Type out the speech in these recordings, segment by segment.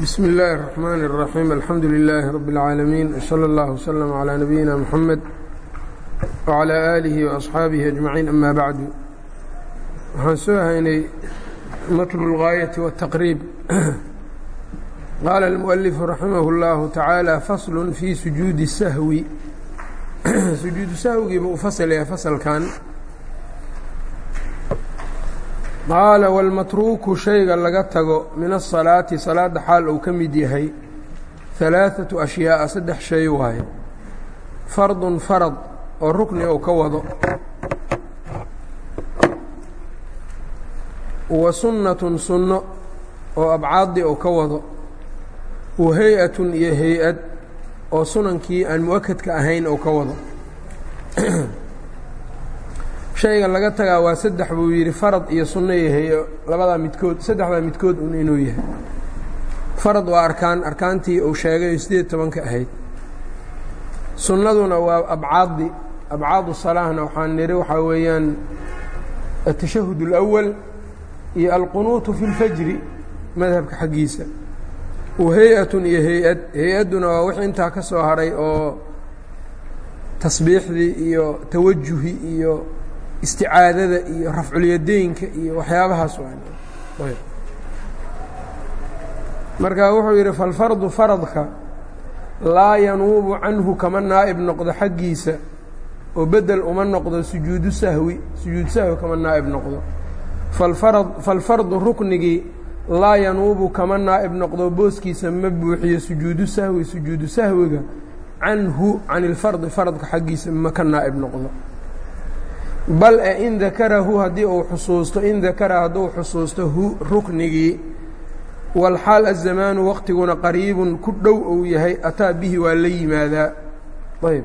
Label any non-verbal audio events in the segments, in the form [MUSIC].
bsm اllaahi الرحmn الرaحيم alxamdu لilaahi رb العaalamiin وslى اllah وslm عlى nabiyina mxamed وعlى آlihi وأصxaabihi أجmaعiin ama bacdu waxaan soo haynay matlu الغaayaةi والتaqriib [CLEARS THROAT] qaala الmuؤlifu raximah اllahu taعaalى fasl fii sujuudi الsahwi [CLEARS THROAT] sujuudu sahwigiiba u faslaya fasalkan qaala wاlmatruuku shayga laga tago min asalaati salaada xaal uu ka mid yahay halaaثatu ashyaaa saddex shay waaye. Fardun farad oo rukni ou ka wado. Wa sunnatun sunno oo abcaadi ou ka wado. Wa hay'atun iyo hay'ad oo sunankii aan mu'akadka ahayn ou ka wado. [CLEARS THROAT] shayga laga tagaa waa saddex buu yidhi farad iyo sunno iyo hay-o labadaa midkood saddexdaa midkood un inuu yahay farad waa arkaan arkaantii uu sheegay oo siddeed tobanka ahayd sunnaduna waa abcaadi abcaadu salaahna waxaan nidhi waxaa weeyaan atashahud اlأwal iyo alqunuutu fi اlfajri madhabka xaggiisa wa hay-atun iyo hay-ad hay-adduna waa wix intaa ka soo haray oo tasbiixdii iyo tawajuhi iyo isticaadada iyo rafculyadeynka iyo waxyaabahaas marka wuxuu yidhi falfardu faradka laa yanuubu canhu kama naa'ib noqdo xaggiisa oo bedel uma noqdo sujuudu sahwi sujuudu sahwi kama naa'ib noqdo. Falfardu ruknigii laa yanuubu kama naa'ib noqdo booskiisa ma buuxiyo sujuudu sahwi sujuudu sahwiga canhu can ilfardi faradka xaggiisa ma ka naa'ib noqdo bal e in dakarahu haddii uu xusuusto in dakara hadduu xusuusto hu ruknigii walxaal azamaanu waqtiguna qariibun ku dhow ou yahay ataa bihi waa la yimaadaa. Ayb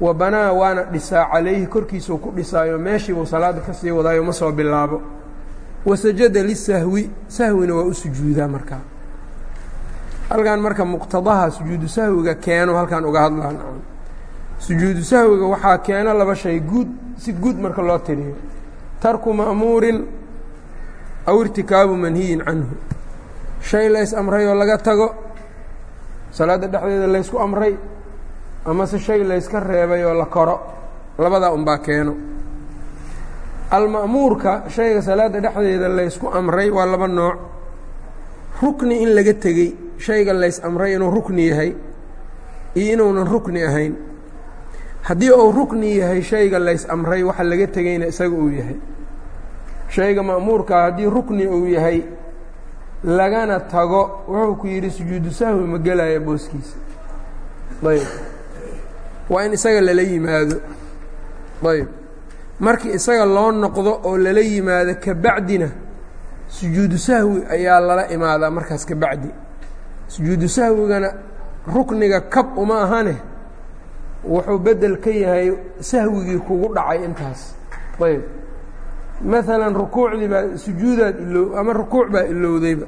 wa banaa waana dhisaa calayhi korkiisuu ku dhisaayo meeshiibuu salaada ka sii wadaayo ma soo bilaabo. Wasajada lisahwi sahwina waa u sujuudaa markaa. Halkan marka muqtadaha sujuudu sahwiga keeno halkan uga hadlaan sujuudu sahwiga waxaa keeno laba shay guud si guud marka loo tiriyo. Tarku ma'muurin aw irtikaabu manhiyin canhu. Shay lays amray oo laga tago salaadda dhexdeeda laysku amray amase shay layska reebay oo la koro labadaa unbaa keeno. Alma'muurka shayga salaadda dhexdeeda laysku amray waa laba nooc. Rukni in laga tegey shayga lays amray inuu rukni yahay iyo inuunan rukni ahayn haddii uu rukni yahay shayga lays amray waxa laga tegeyna isaga uu yahay. Shayga ma'muurkaa haddii rukni uu yahay lagana tago wuxuu ku yidhi sujuudu sahwi ma gelaya booskiisa. Ayb. Waa in isaga lala yimaado. Ayb. Markii isaga loo noqdo oo lala yimaado ka bacdina sujuudu sahwi ayaa lala imaadaa markaas ka bacdi. Sujuudu sahwigana rukniga kab uma ahane wuxuu bedel ka yahay sahwigii kugu dhacay intaas. Ayb. Maalan rukuucdii baa sujuudaad ilow ama rukuuc baa ilowdayba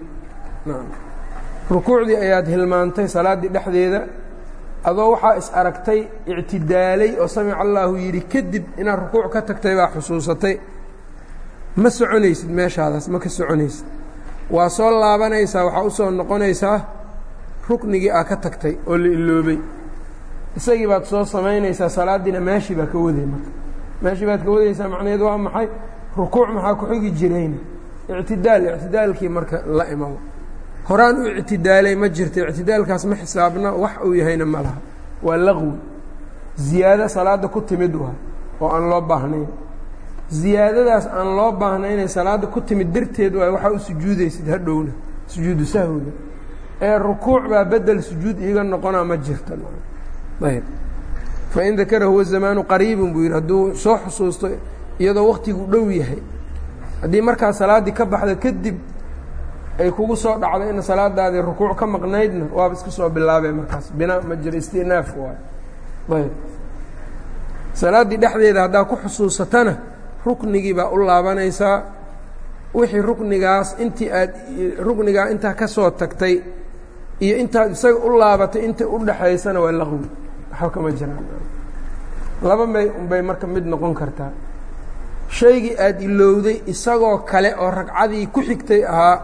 rukuucdii ayaad hilmaantay salaaddii dhexdeeda adoo waxaa is aragtay ictidaalay oo samic allaahu yidhi kadib inaad rukuuc ka tagtay baa xusuusatay. Ma soconaysid meeshaadaas ma ka soconaysid. Waa soo laabanaysaa waxaa u soo noqonaysaa ruknigii aa ka tagtay oo la iloobay isagii baad soo samaynaysaa salaaddiina meeshii baa ka waday marka. Meeshii baad ka wadaysaa macnaheed waa maxay? Rukuuc maxaa ku xigi jirayna. Ictidaal ictidaalkii marka la imow horaan u ictidaalay ma jirta ictidaalkaas ma xisaabna wax uu yahayna ma laha. Waa laqwi. Ziyaado salaadda ku timid waa oo aan loo baahnayn. Ziyaadadaas aan loo baahnaynay salaadda ku timid darteed waay waxaa u sujuudaysid hadhowna sujuudu sahwiga ee rukuuc baa bedel sujuud iiga noqonaa ma jirta fain dakara huwa zamaanu qariibun buu yidhi hadduu soo xusuusto iyadoo waktigu dhow yahay haddii markaa salaaddii ka baxda kadib ay kugu soo dhacdo ina salaadaadii rukuuc ka maqnaydna waaba iska soo bilaabee markaas binaa ma jiro istinaaf waay ayb salaaddii dhexdeeda haddaa ku xusuusatana ruknigii baa u laabanaysaa wixii ruknigaas intii aad ruknigaa intaa ka soo tagtay iyo intaad isaga u laabatay inta u dhaxaysana waa laqwi waxba kama jiraan laba may marka mid noqon kartaa shaygii aada ilowday isagoo kale oo ragcadii ku xigtay ahaa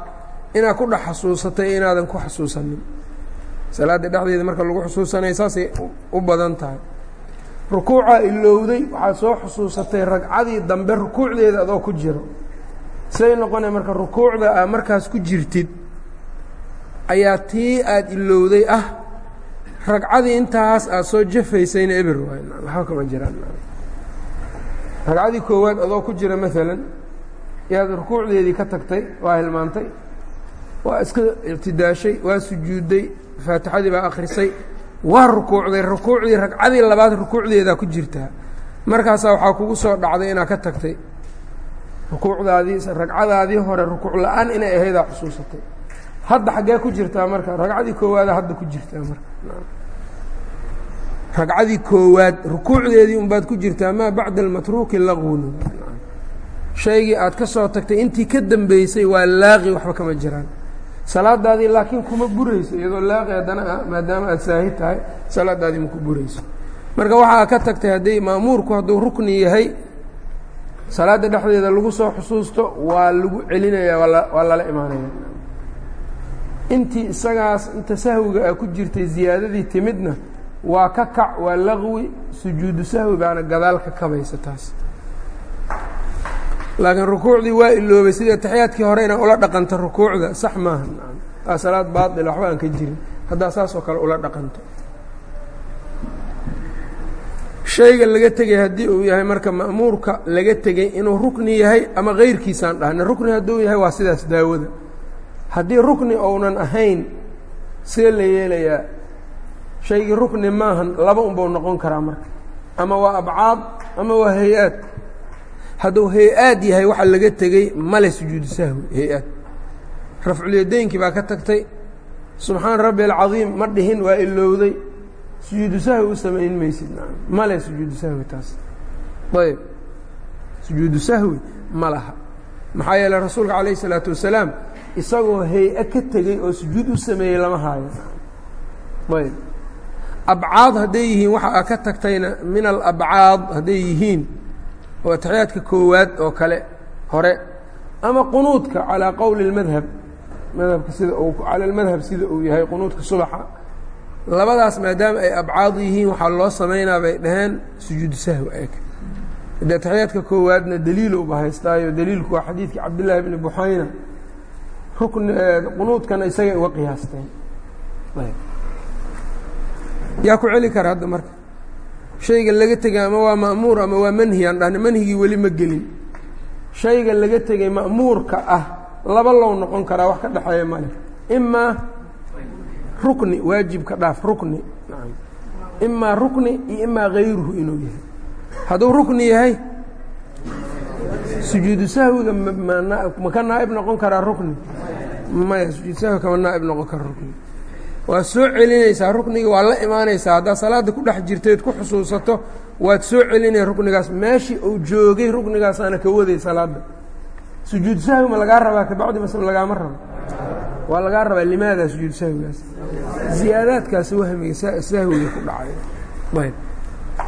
inaad ku dhex xasuusatay inaadan ku xasuusanin. Salaadda dhexdeeda marka lagu xusuusanaya saasay u badan tahay. Rukuucaa ilowday waxaad soo xusuusatay ragcadii dambe rukuucdeeda adoo ku jiro. Say noqonaya marka rukuucda aa markaas ku jirtid ayaa tii aada ilowday ah ragcadii intaas aad soo jafaysayna eber waay waxba kama jiraan ragcadii koowaad adoo ku jira maalan yaad rukuucdeedii ka tagtay waa hilmaantay waa iska ictidaashay waa sujuudday faatixadii baa akhrisay waa rukuucday rukuucdii ragcadii labaad rukuucdeedaa ku jirtaa markaasaa waxaa kugu soo dhacday inaad ka tagtay. Rukuucdaadii ragcadaadii hore rukuuc la'aan inay ahaydaa xusuusatay hadda xaggee ku jirtaa marka ragcadii koowaada hadda ku jirtaa marka. Ragcadii koowaad rukuucdeedii unbaad ku jirtaa maa bacda almatruuki laqwun shaygii aad ka soo tagtay intii ka dambeysay waa laaqi waxba kama jiraan. Salaadaadii laakiin kuma burayso iyadoo laaqi haddana ah maadaama aad saahi tahay salaadaadii maku burayso. Marka waxaa ka tagtay hadday maamuurku hadduu rukni yahay salaadda dhexdeeda lagu soo xusuusto waa lagu celinaya waa lala imaanaya intii isagaas inta sahwiga a ku jirtay ziyaadadii timidna waa ka kac waa laqwi sujuudu sahwi baana gadaal ka kabaysa taas. Laakiin rukuucdii waa iloobay sida taxiyaadkii hore inaa ula dhaqanto rukuucda sax maaha. Aa salaad baail waxba aan ka jirin. Haddaa saas oo kale ula dhaqanto. Shayga laga tegay haddii uu yahay marka ma'muurka laga tegey inuu rukni yahay ama kayrkiisaan dhahna rukni hadduu yahay waa sidaas daawada haddii rukni ounan ahayn see la yeelayaa. Shaygii rukni maahan laba unbau noqon karaa marka. Ama waa abcaad ama waa hay'aad. Hadduu hay'aad yahay waxa laga tegey male sujuudu sahwi hay'aad. Rafculyadeynkii baa ka tagtay subxaan rabbi alcadiim ma dhihin waa ilowday sujuudu sahwi u samayn maysid male sujuudu sahwi taas. Ayb. Sujuudu sahwi ma laha. Maxaa yeele rasuulka calayh isalaatu wasalaam isagoo hay'a ka tegey oo sujuud u sameeyey lama haayo. Ayb. Abcaad hadday yihiin waxa a ka tagtayna min alabcaad hadday yihiin oo ataxiyaadka koowaad oo kale hore ama qunuudka calaa qowli اmadhab madhabka sida cala اlmadhab sida uu yahay qunuudka subaxa. Labadaas maadaama ay abcaad yihiin waxaa loo samaynaa bay dhaheen sujuudu sahwi eg de ataxiyaadka koowaadna daliil uba haystaayo daliilku waa xadiidkii cabdillaahi bni buxayna qunuudkana isagay uga qiyaasteen. Yaa ku celi kara hadda marka? Shayga laga tegay ama waa ma'muur ama waa manhi aan dhahna manhigii weli ma gelin. Shayga laga tegay ma'muurka ah laba low noqon karaa wax ka dhexeeya male imaa rukni waajibka dhaaf rukni. Imaa rukni iyo imaa hayruhu inuu yahay. Hadduu rukni yahay sujuudu sahwiga ma ka naa'ib noqon karaa rukni? Maya sujuud sahwi kama naa'ib noqon kara rukni. Waa soo celinaysaa ruknigii waa la imaanaysaa. Haddaad salaadda ku dhex jirteed ku xusuusato waad soo celinaya ruknigaas. Meeshii uu joogay ruknigaasaana ka waday salaadda. Sujuud sahwi ma lagaa rabaa? Kabacdi mase lagaama rabo. Waa lagaa rabaa limaada sujuud sahwigaas ziyaadaadkaasi wahmiga sahwiga ku dhacay. Ayb.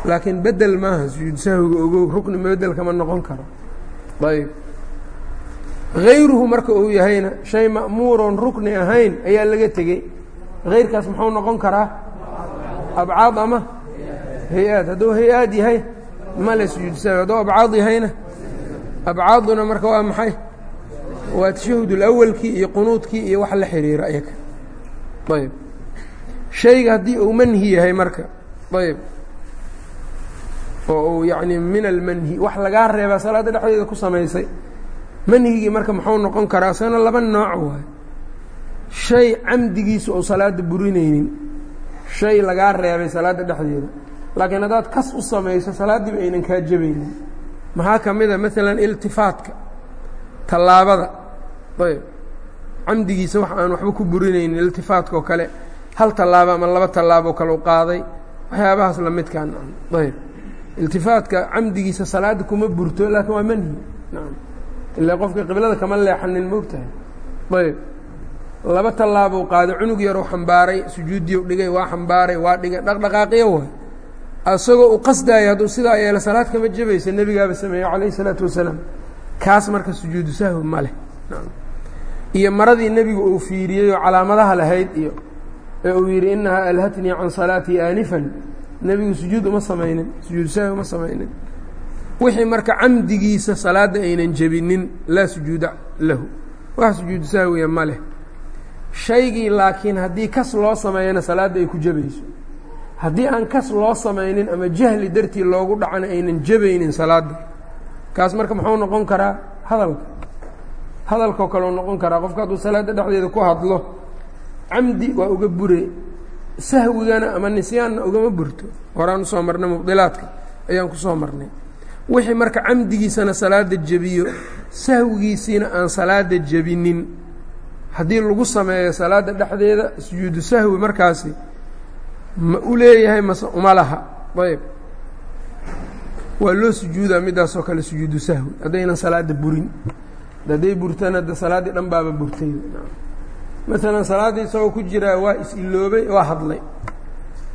Laakiin bedel maaha sujuud sahwiga ogow rukni bedel kama noqon karo ayb. Hayruhu marka uu yahayna shay ma'muuroon rukni ahayn ayaa laga tegey. Hayrkaas muxuu noqon karaa abcaad ama hay'aad? Hadduu hay'aad yahay male sujuud sahwi hadduu abcaad yahayna abcaaduna marka waa maxay? Waa tashahud اlawalkii iyo qunuudkii iyo wax la xiriira ayaga ayb. Shayga haddii uu manhi yahay marka. Ayb oo uu yacni min almanhi wax lagaa reebaa salaadda dhexdeeda ku samaysay. Manhigii marka muxuu noqon karaa isagana laba nooc waay. Shay camdigiisu ou salaadda burinaynin shay lagaa reebay salaadda dhexdeeda laakiin haddaad kas u samayso salaaddiiba aynan kaa jabaynin. Maxaa ka mid a maalan iltifaatka tallaabada. Ayb. Camdigiisa wax aan waxba ku burinaynin iltifaatka oo kale. Hal tallaabo ama laba tallaabo kale u qaaday. Waxyaabahaas lamidkaan ayb iltifaatka camdigiisa salaadda kuma burto laakiin waa manhi. Ilaa qofka qiblada kama leexanin moogtahay ayb. Laba tallaabou qaaday cunug yaruu xambaaray sujuudiyu dhigay waa xambaaray waa dhigay dhaqdhaqaaqiyo waay. Isagoo u qasdaaya hadduu sidaa yeelo salaad kama jabaysa nebigaaba sameeye calayh isalaatu wasalaam. Kaas marka sujuudu sahwi ma leh. Iyo maradii nebigu uu fiiriyey oo calaamadaha lahayd iyo ee uu yidhi innahaa alhatnii can salaatii aanifan nebigu sujuud uma samaynin sujuud sahwi uma samaynin. Wixii marka camdigiisa salaadda aynan jebinin laa sujuuda lahu. Wax sujuudu sahwiya ma leh. Shaygii laakiin haddii kas loo sameeyana salaadda ay ku jebayso. Haddii aan kas loo samaynin ama jahli dartii loogu dhacana aynan jebaynin salaadda. Kaas marka muxuu noqon karaa hadalka? Hadalkao kaleu noqon karaa qofka hadduu salaadda dhexdeeda ku hadlo camdi waa uga bure sahwigana ama nisyaanna ugama burto. Horaan u soo marnay mubdilaadka ayaan ku soo marnay. Wixii marka camdigiisana salaada jebiyo sahwigiisiina aan salaada jebinin. Haddii lagu sameeyo salaadda dhexdeeda sujuudu sahwi markaasi ma u leeyahay mase uma laha. Ayb waa loo sujuudaa midaasoo kale sujuudu sahwi. Haddaynan salaadda burin. Hadday burtana de salaaddii dhan baaba burtay maalan salaaddii isagoo ku jiraa waa is-iloobay waa hadlay.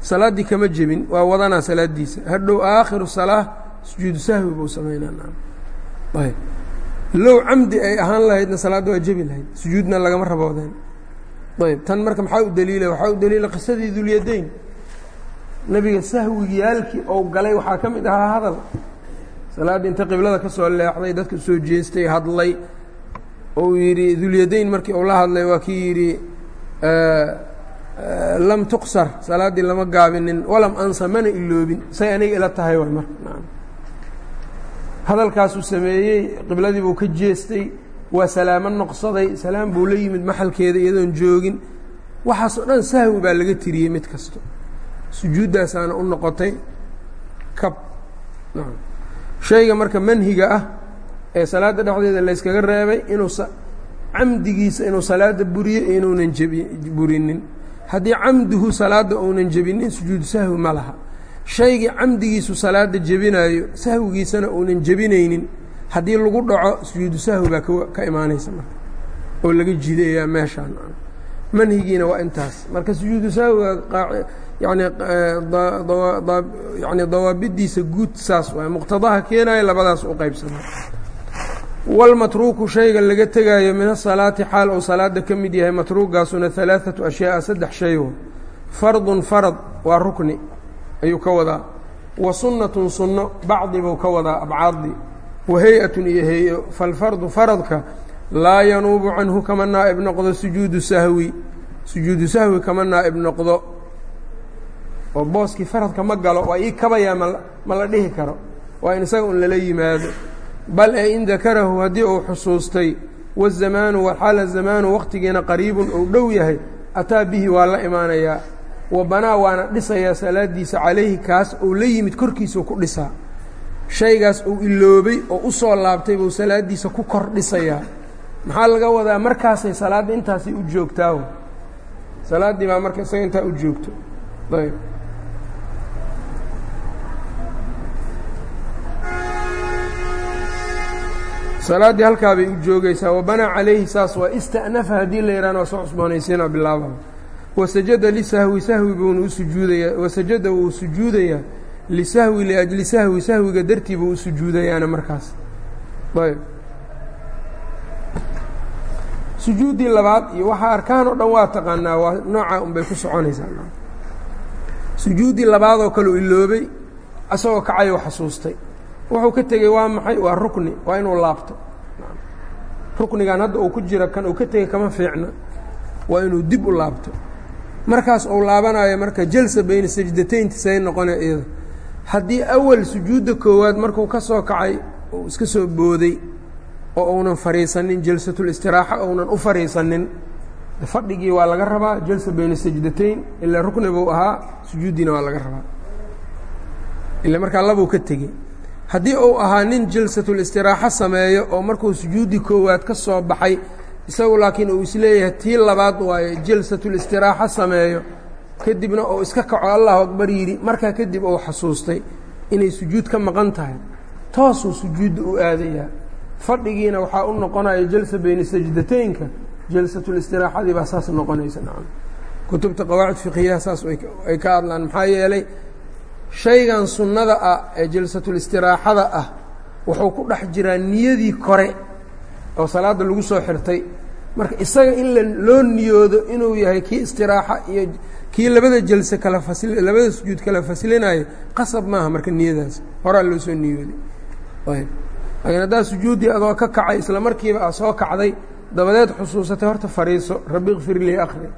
Salaaddii kama jebin waa wadanaa salaaddiisa hadhow aakhiru salaa sujuudu sahwi buu samaynaa ayb low camdi ay ahaan lahaydna salaadda waa jebi lahayd. Sujuudna lagama raboodeen ayb tan marka maxaa u daliila? Waxaa u daliila qisadii dulyadayn nebiga sahwigiyaalkii ou galay waxaa ka mid ahaa hadal. Salaaddii inta qiblada ka soo leexday dadka soo jeestay hadlay ou yidhi dulyadayn markii uu la hadlay waa kii yidhi lam tuqsar salaaddii lama gaabinin walam ansa mana iloobin say aniga ila tahay waay marka hadalkaasuu sameeyey qibladii buu ka jeestay waa salaamo noqsaday salaam buu la yimid maxalkeeda iyadoon joogin. Waxaasoo dhan sahwi baa laga tiriyey mid kasto. Sujuuddaasaana u noqotay kab shayga marka manhiga ah ee salaadda dhexdeeda layskaga reebay inuu camdigiisa inuu salaadda buriyo inuunan jebi burinin. Haddii camduhu salaadda uunan jebinin sujuudu sahwi ma laha. Shaygii camdigiisu salaada jebinaayo sahwigiisana uunan jebinaynin. Haddii lagu dhaco sujuudu sahwi baa ka imaanaysa marka. Oo laga jidayaa meeshaan. Manhigiina waa intaas. Marka sujuudu sahwiga yani yani dawaabidiisa guud saas waay muqtadaha keenayo labadaas u qaybsana walmatruuku shayga laga tegaayo min asalaati xaal uu salaada ka mid yahay matruugaasuna alaaثatu ashyaaa saddex shayo fardun farad waa rukni ayuu ka wadaa wa sunnatun sunno bacdi buu ka wadaa abcaadi wa hay'atun iyo hay'o falfardu faradka laa yanuubu canhu kama naa'ib noqdo sujuudu sahwi sujuudu sahwi kama naa'ib noqdo oo booskii faradka ma galo waa ii kabayaa ma la dhihi karo waa in isaga un lala yimaado bal ee in dakarahu haddii uu xusuustay wazamaanu waxaala zamaanu waqtigiina qariibun uu dhow yahay ataa bihi waa la imaanayaa wa banaa waana dhisayaa salaadiisa calayhi kaas uu la yimid korkiisuu ku dhisaa shaygaas uu iloobay oo u soo laabtay buu salaaddiisa ku kor dhisayaa maxaa laga wadaa markaasay salaadda intaasay u joogtaa salaaddii baa marka isaga intaa u joogto ayb salaaddii halkaa bay u joogaysaa wabanaa calayhi saas waa ista'nafa haddii la yihahna waa soo cusboonaysiina bilaabaa wasajada lisahwi sahwi buuna u sujuudayaa wasajada wuu sujuudayaa lisahwi liajli sahwi sahwiga dartii buu u sujuudayaana markaas. Ayb. Sujuuddii labaad iyo waxaa arkaan oo dhan waa taqaanaa waa noocaa unbay ku soconaysaa. Sujuuddii labaadoo kale u iloobay asagoo kacayoo xasuustay wuxuu ka tegey waa maxay? Waa rukni. Waa inuu laabto. Ruknigan hadda uu ku jira kan uu ka tegey kama fiicna. Waa inuu dib u laabto. Markaas uu laabanayo marka jalsa bayna sajdataynti say noqona iyada. Haddii awal sujuudda koowaad markuu ka soo kacay uu iska soo booday oo uunan fadhiisanin jalsatulistiraaxa uunan u fadhiisanin fadhigii waa laga rabaa jalsa bayna sajdatayn ilaa rukni buu ahaa sujuuddiina waa laga rabaa. Ila markaa labuu ka tegey haddii uu ahaa nin jalsatulistiraaxo sameeyo oo markuu sujuuddii koowaad ka soo baxay isagu laakiin uu is leeyahay tii labaad waaye jalsatulistiraaxo sameeyo. Kadibna uu iska kaco allahu akbar yidhi. Markaa kadib uu xasuustay inay sujuud ka maqan tahay. Toosuu sujuudda u aadayaa. Fadhigiina waxaa u noqonaya jalsa bayna sajdataynka. Jalsatulistiraxadii baa saas noqonaysa kutubta qawaacid fiqiyaha saas ay ka hadlaan. Maxaa yeelay shaygan sunnada ah ee jalsatulistiraaxada ah wuxuu ku dhex jiraa niyadii kore oo salaadda lagu soo xirtay. Marka isaga in loo niyoodo inuu yahay kii istiraaxa iyo kii labada jalse kala fasli labada sujuud kala faslinayo qasab maaha marka niyadaas. Horaa loo soo niyooday ayb laakiin haddaa sujuuddii adoo ka kacay isla markiiba aa soo kacday dabadeed xusuusatay horta fariiso rabbi kfir lii akri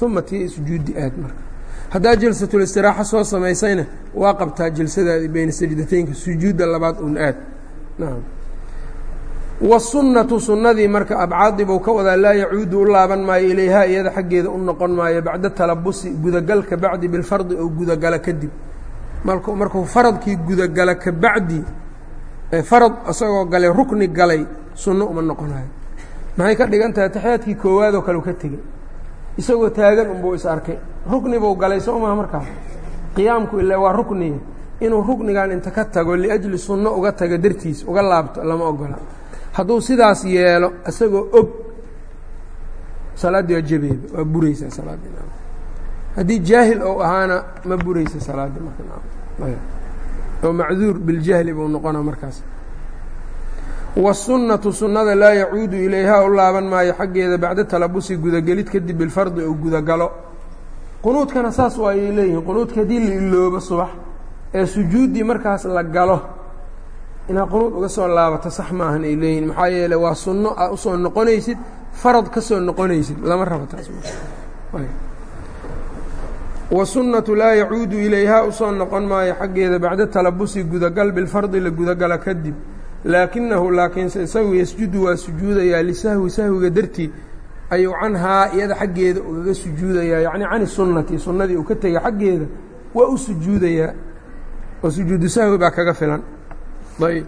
uma tii sujuuddi aad marka haddaa jalsatulistiraaaxa soo samaysayna waa qabtaa jalsadaadi bayna sajdateynka sujuudda labaad un aad. Wasunnatu sunnadii marka abcaadi buu ka wadaa laa yacuudu u laaban maayo ilayhaa iyada xaggeeda u noqon maayo bacda talabusi gudagal ka bacdi bilfardi oo gudagala kadib. Marku markuu faradkii gudagala ka bacdi farad isagoo galay rukni galay sunno uma noqonayo maxay ka dhigan tahay taxiyaadkii koowaadoo kale u ka tegey isagoo taagan unbuu is arkay. Rukni buu galay soo maha markaas qiyaamku ilaa waa rukniga inuu ruknigan inta ka tago liajli sunno uga tago dartiis uga laabto lama ogola. Hadduu sidaas yeelo isagoo og salaaddii waa jebeeba waa buraysaa salaaddii haddii jaahil ou ahaana ma buraysa salaaddii marka. Oo macduur biljahli buu noqona markaas wasunnatu sunnada laa yacuudu ilayhaa u laaban maayo xaggeeda bacda talabusi gudagelid kadib bilfardi oo gudagalo. Qunuudkana saas waa ayay leeyihiin qunuudka haddii la iloobo subax ee sujuuddii markaas la galo inaad qunuud uga soo laabato sax maahan ay leeyihiin maxaa yeele waa sunno aa u soo noqonaysid farad ka soo noqonaysid lama rabo taas. Wasunnatu laa yacuudu ilayhaa u soo noqon maayo xaggeeda bacda talabusi gudagal bilfardi la gudagala kadib laakinahu laakiinse isagu yasjudu waa sujuudayaa lisahwi sahwiga dartii ayuu canhaa iyada xaggeeda ugaga sujuudayaa. Yacni can sunnati sunnadii uu ka tegay xaggeeda waa u sujuudayaa oo sujuudu sahwi baa kaga filan. Ayb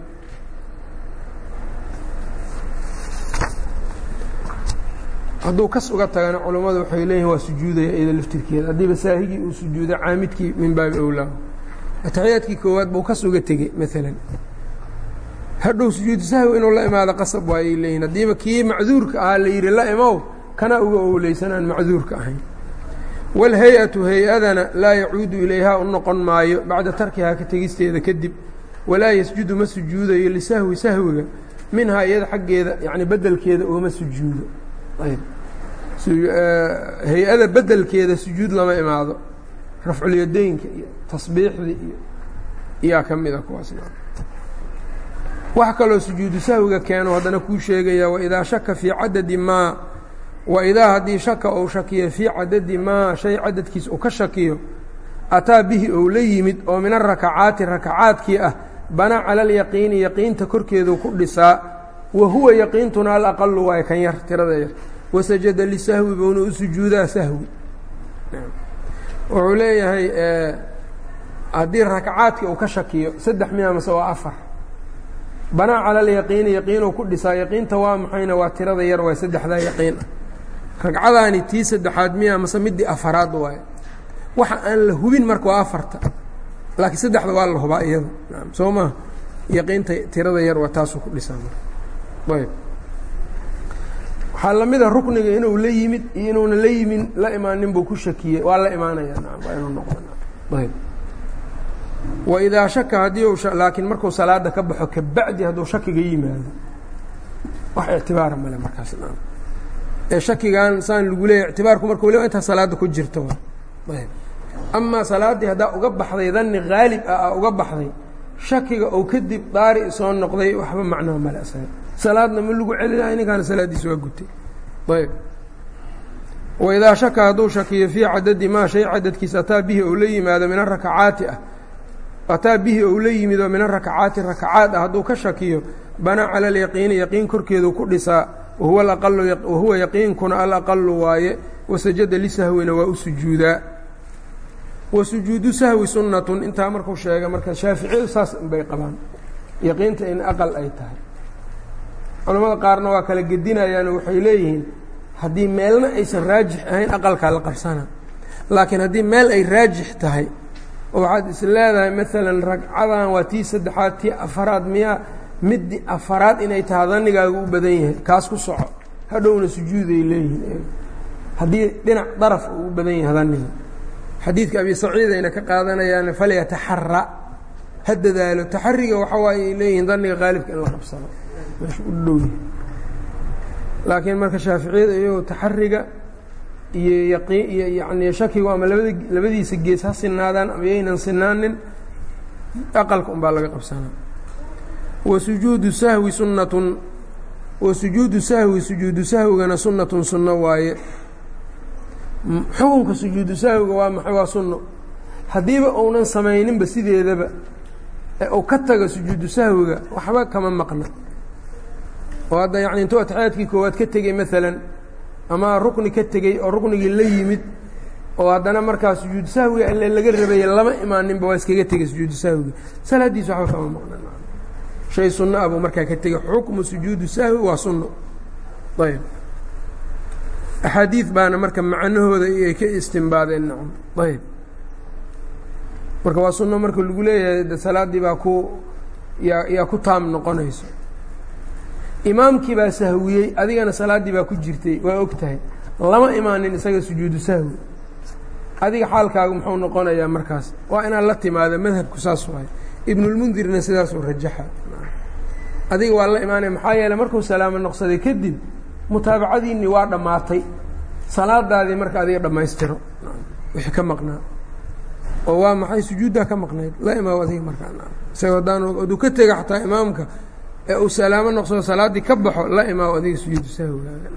hadduu kas uga tagana culammadu waxay leeyihiin waa sujuudaya iyada laftirkeeda. Haddiiba saahigii uu sujuuda caamidkii min baabi owlaa ataxiyaadkii koowaad buu kas uga tegey maalan hadhow sujuudu sahwi inuu la imaado qasab waayay leeyihiin haddiiba kii macduurka ahaa la yidhi la imow kana uga owleysan aan macduurka ahayn. Waalhay-atu hay'adana laa yacuudu ilayhaa u noqon maayo bacda tarkihaa ka tegisteeda kadib walaa yasjudu ma sujuudayo lisahwi sahwiga minhaa iyada xaggeeda yani bedelkeeda ooma sujuudo. Ayb hay'ada bedelkeeda sujuud lama imaado. Rafculyadeynka iyo tasbiixdii iyo iyaa ka mida kuwaasna wax kaloo sujuudu sahwiga keeno haddana kuu sheegaya waidaa shaka fii cadadi maa waidaa haddii shaka ou shakiyo fii cadadi maa shay cadadkiis uu ka shakiyo ataa bihi ou la yimid oo min arakacaati rakacaadkii ah banaa cala alyaqiini yaqiinta korkeedu ku dhisaa wa huwa yaqiintuna alaqalu waay kan yar tirada yar. Wasajada lisahwi buuna u sujuudaa sahwi. Wuxuu leeyahay haddii rakacaadkii uu ka shakiyo saddex miya mase waa afar banaa cala alyaqiini yaqiinuu ku dhisaa yaqiinta waa maxayna waa tirada yar waay saddexdaa yaqiin. Ah ragcadaani tii saddexaad miya mase midii afaraad waaye. Waxa aan la hubin marka waa afarta laakiin saddexda waa la hubaa iyada soo maha yaqiinta tirada yar waa taasuu ku dhisaa marka. Ayb waxaa lamida rukniga inuu la yimid iyo inuuna la yimin la imaanin buu ku shakiyey waa la imaanaya naam waa inuu noqdo ayb waidaa shaka haddii u laakiin markuu salaada ka baxo kabacdi hadduu shakiga yimaado. Wax ictibaara male markaas ee shakigan saan lagu leeyahy ictibaarku marka waliba intaa salaada ku jirto ayb amaa salaaddii haddaa uga baxday danni haalib ah a uga baxday shakiga ou kadib daari soo noqday waxba macnaa male isaga salaadna ma lagu celinayo ninkaana salaaddiisa waa gutay. Ayb waidaa shaka hadduu shakiyo fii cadadi maa shay cadadkiisa ataa bihi ou la yimaado min arakacaati ah ataa bihi ou la yimid oo min arakacaati rakacaad ah hadduu ka shakiyo banaa cala alyaqiini yaqiin korkeedu ku dhisaa wahuwa yaqiinkuna alaqalu waaye wasajada lisahwina waa u sujuudaa. Wa sujuudu sahwi sunnatun intaa markuu sheega marka shaaficiyadu saas bay qabaan. Yaqiinta in aqal ay tahay. Culamada qaarna waa kala gedinayaano waxay leeyihiin haddii meelna aysan raajix ahayn aqalkaa la qabsana. Laakiin haddii meel ay raajix tahay oo waxaad is leedahay maalan ragcadan waa tii saddexaad tii afaraad miyaa middi afaraad inay tahay danigaagu u badan yahay kaas ku soco. Hadhowna sujuuday leeyihiin. Haddii dhinac daraf uu u badan yahay daniga xadiidka abi saciid ayna ka qaadanayaan falyataxara ha dadaalo. Taxariga waxa waaye ay leeyihiin daniga qaalibka in la qabsado. Meesha u dhow yahay. Laakiin marka shaaficiyada iyagoo taxariga iyo iyo yacni shakigu ama labada labadiisa gees ha sinaadaan ama yaynan sinaanin aqalka un baa laga qabsanaa wa sujuudu sahwi sunnatun wa sujuudu sahwi sujuudu sahwigana sunnatun sunno waaye. Xukunka sujuudu sahwiga waa maxay? Waa sunno. Haddiiba uunan samayninba sideedaba ee uu ka tago sujuudu sahwiga waxba kama maqna. Oo hadda yacni intuu atexyaadkii koowaad ka tegey maalan ama rukni ka tegey oo ruknigii la yimid oo haddana markaa sujuudu sahwiga ile laga rabaya lama imaaninba waa iskaga tegey sujuudu sahwiga. Salaaddiis waxba kama maqna shay sunno ah markaa ka tegey. Xukmu sujuudu sahwi waa sunno ayb axaadiid baana marka macnahooda ay ka istimbaadeen nacam ayb marka waa sunno marka lagu leeyahay salaaddii baa ku yaa yaa ku taam noqonayso imaamkii baa sahwiyey adigana salaaddii baa ku jirtay waa og tahay. Lama imaanin isaga sujuudu sahwi. Adiga xaalkaagu muxuu noqonayaa markaas waa inaad la timaado madhabku saas waay ibnulmundirna sidaasuu rajaxa. Adiga waa la imaanaya maxaa yeeley markuu salaamo noqsaday kadib mutaabacadiinii waa dhammaatay salaadaadii marka adiga dhammaystiro. Wixii ka maqnaa. Oo waa maxay sujuuddaa ka maqnayd? La imaam adiga markaa. Isaga haddaan aduu ka tega xataa imaamka ee uu salaamo noqsado salaaddii ka baxo la imaam adiga sujuudu sahwigaaga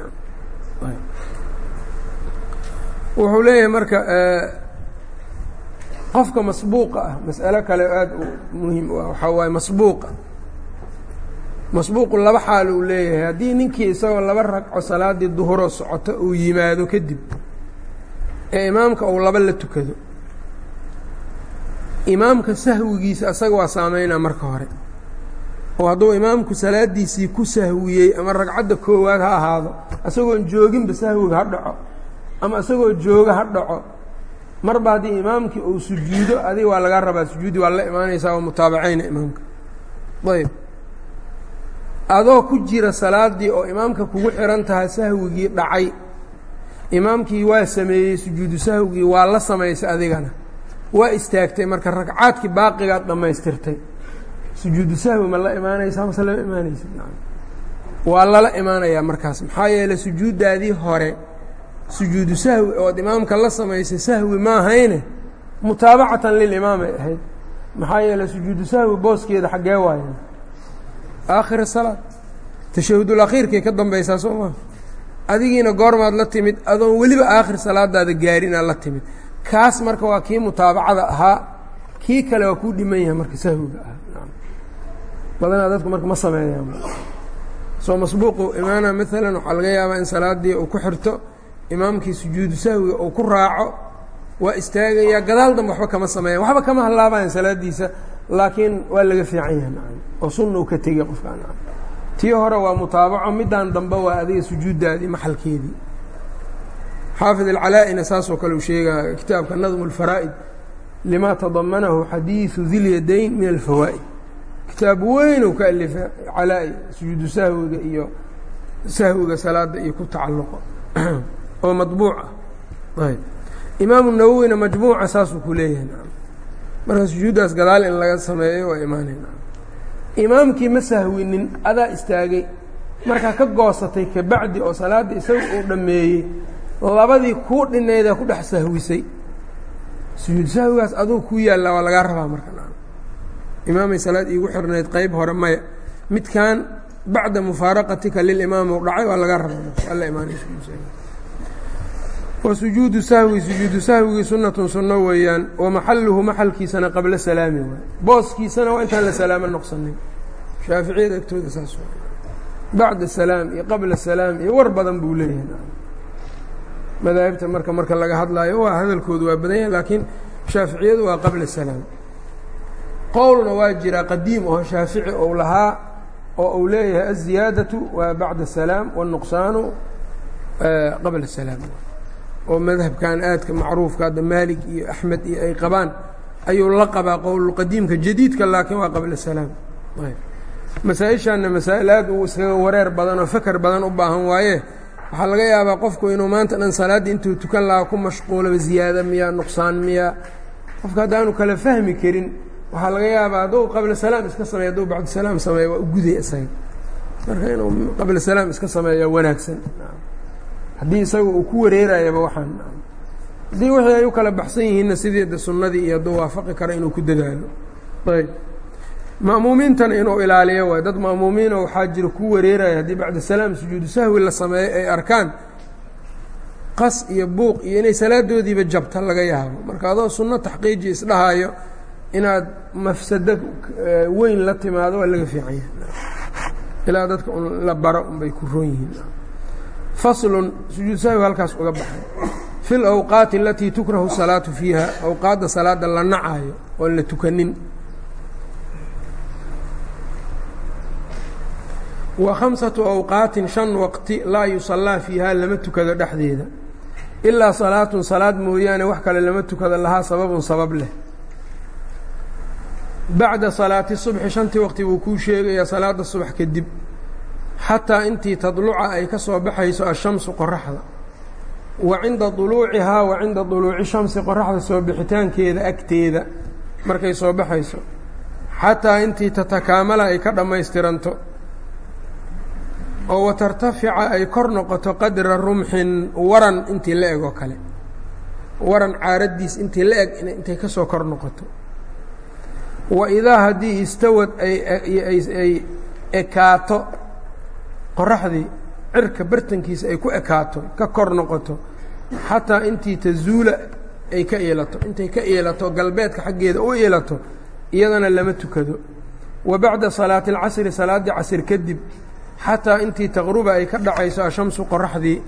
wuxuu leeyahay marka qofka masbuuqa ah mas'alo kale aada u muhiim u ah waxaa waaye masbuuqa. Masbuuqu laba xaal uu leeyahay. Haddii ninkii isagoo laba ragco salaaddii duhuro socoto uu yimaado kadib ee imaamka uu laba la tukado imaamka sahwigiisa asaga waa saameynaa marka hore oo hadduu imaamku salaaddiisii ku sahwiyey ama ragcadda koowaad ha ahaado isagoon jooginba sahwiga ha dhaco ama isagoo jooga ha dhaco marba haddii imaamkii uu sujuudo adiga waa laga rabaa sujuudi waa la imaanaysaa oo mutaabacayna imaamka. Ayb adoo ku jira salaaddii oo imaamka kugu xihan tahay sahwigii dhacay imaamkii waa sameeyey sujuudu sahwigii waa la samaysay adigana waa istaagtay marka ragcaadkii baaqigaad dhammaystirtay sujuudu sahwi ma la imaanaysaa mase lama imaanaysa waa lala imaanayaa markaas. Maxaa yeeley sujuuddaadii hore sujuudu sahwi ood imaamka la samaysay sahwi maahayne mutaabacatan lilimaamay ahayd. Maxaa yeeley sujuudu sahwi booskeeda xaggee waaya aakhir salaad. Tashahudul akhiirkay ka dambaysaa soo maa adigiina goormaad la timid adoon weliba aakhir salaadaada gaarinaad la timid. Kaas marka waa kii mutaabacada ahaa kii kale waa kuu dhiman yahay marka sahwiga ahaa badanaa dadku marka ma sameeyaan. Soo masbuuqu imaana maalan waxaa laga yaabaa in salaaddii uu ku xirto imaamkii sujuudu sahwiga uu ku raaco waa istaagayaa gadaal dambe waxba kama sameeyan waxba kama hallaabayan salaaddiisa laakiin waa laga fiican yahay oo sunna u ka tegey qofkaa nacam. Tii hore waa mutaabaco middan dambe waa adiga sujuuddaadii maxalkeedii. Xaafid alcalaa-ina saasoo kale uu sheegaa kitaabka nadmu اlfaraa'id lima tadamanahu xadiiثu dilyadayn min alfawaa'id kitaab weyn ka alifay calaa-i sujuudu sahwiga iyo sahwiga salaada iyo ku tacalluqo. [CLEARS THROAT] Oo madbuuc ah. Ayb. Imaamu nawowina majmuuca saasuu ku leeyahay marka sujuuddaas gadaal in laga sameeyo waa imaanayna imaamkii ma sahwinin adaa istaagay. Markaa ka goosatay kabacdi oo salaadda isaga uu dhammeeyey labadii kuu dhinaydaa ku dhex sahwisay. Sujuud sahwigaas aduu ku yaallaa waa lagaa rabaa marka imaamay salaad iigu xirnayd qayb hore maya midkan bacda mufaaraqatika lilimaam u dhacay waa lagaa rabaa. Alla imaanay wa sujuudu sahwi sujuudu sahwigii sunnatun sunno weeyaan. Wa maxaluhu maxalkiisana qabla salaami waay booskiisana waa intaan la salaamo noqsanin. Shaaficiyada agtooda saas bacda salaam iyo qabla salaam iyo war badan buu leeyahay. Madaahibta marka marka laga hadlaayo waa hadalkoodu waa badan yahay laakiin shaaficiyadu waa qabla salaam qowlna waa jiraa qadiim oo shaafici ou lahaa oo uu leeyahay aلziyaadaةu waa bacda salaam wالnuqsaanu qabla salaam oo madhabkan aadka macruufka hadda maalig iyo axmed iyo ay qabaan ayuu la qabaa qowlqadiimka jadiidka laakiin waa qabla salaam masaa-ishaanna masaa'il aad uu iskaga wareer badan oo feker badan u baahan waaye waxaa laga yaabaa qofku inuu maanta dhan salaaddii intuu tukan lahaa ku mashquulaba ziyaada miya nuqsaan miya qofka haddaanu kala fahmi karin waxaa laga yaabaa hadduu qabla salaam iska sameey hadduu bacdu salaam sameeya waa u guday isaga. Marka inuu qabla salaam iska sameeya wanaagsan. Haddii isaga uu ku wareerayaba waxaan haddii wixii ay u kala baxsan yihiinna sideeda sunnadii iyo hadduu waafaqi kara inuu ku dadaalo. Ayb. Ma'muumiintana inuu ilaaliyo waay dad ma'muumiinoo waxaa jira ku wareeraya haddii bacda salaam sujuudu sahwi la sameeyo ay arkaan qas iyo buuq iyo inay salaadoodiiba jabta laga yaabo. Marka adoo sunno taxqiiji isdhahaayo inaad mafsado weyn la timaado waa laga fiican yahay ilaa dadka un la baro unbay ku roon yihiin. Faslun sujuud sahwi halkaas uga baxay. Fi اlawqaati alatii tukrahu salaatu fiiha awqaadda salaada la nacaayo oon la tukanin. Wa khamsatu awqaatin shan waqti laa yusallaa fiiha lama tukado dhexdeeda. Ilaa salaatun salaad mooyaane wax kale lama tukado lahaa sababun sabab leh bacda salaati subxi shantii waqti buu kuu sheegayaa salaada subax kadib xataa intii tadluca ay ka soo baxayso ashamsu qoraxda. Wa cinda duluucihaa wa cinda duluuci shamsi qoraxda soo bixitaankeeda agteeda markay soo baxayso xataa intii tatakaamala ay ka dhammaystiranto. Oo watartafica ay kor noqoto qadra rumxin waran intii la eg oo kale waran caaraddiis intii la eg intay ka soo kor noqoto wa idaa haddii istawad ayay ekaato qoraxdii cirka bartankiisa ay ku ekaato ka kor noqoto xataa intii tazuula ay ka iilato intay ka iilato galbeedka xaggeeda u iilato iyadana lama tukado. Wa bacda salaati alcasri salaaddii casr kadib xataa intii taqruba ay ka dhacayso ashamsu qoraxdii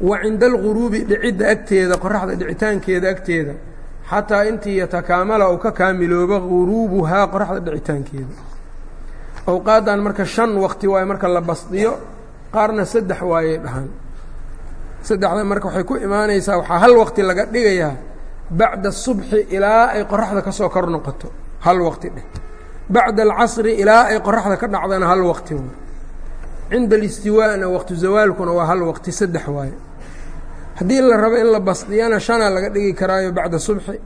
wa cinda alguruubi dhicidda agteeda qoraxda dhicitaankeeda agteeda xataa intii yatakaamala uu ka kaamiloobo guruubuhaa qoraxda dhicitaankeeda. Awqaaddan marka shan waqti waaye marka la basdiyo qaarna saddex waayay dhahaan. Saddexda marka waxay ku imaanaysaa waxaa hal waqti laga dhigayaa bacda asubxi ilaa ay qoraxda ka soo kor noqoto hal waqti dheh. Bacda alcasri ilaa ay qoraxda ka dhacdana hal waqti. Waay cinda alistiwaa'na waqtu zawaalkuna waa hal waqti saddex waaye haddii la rabo in la basdiyana shanaa laga dhigi karaayo bacda subxi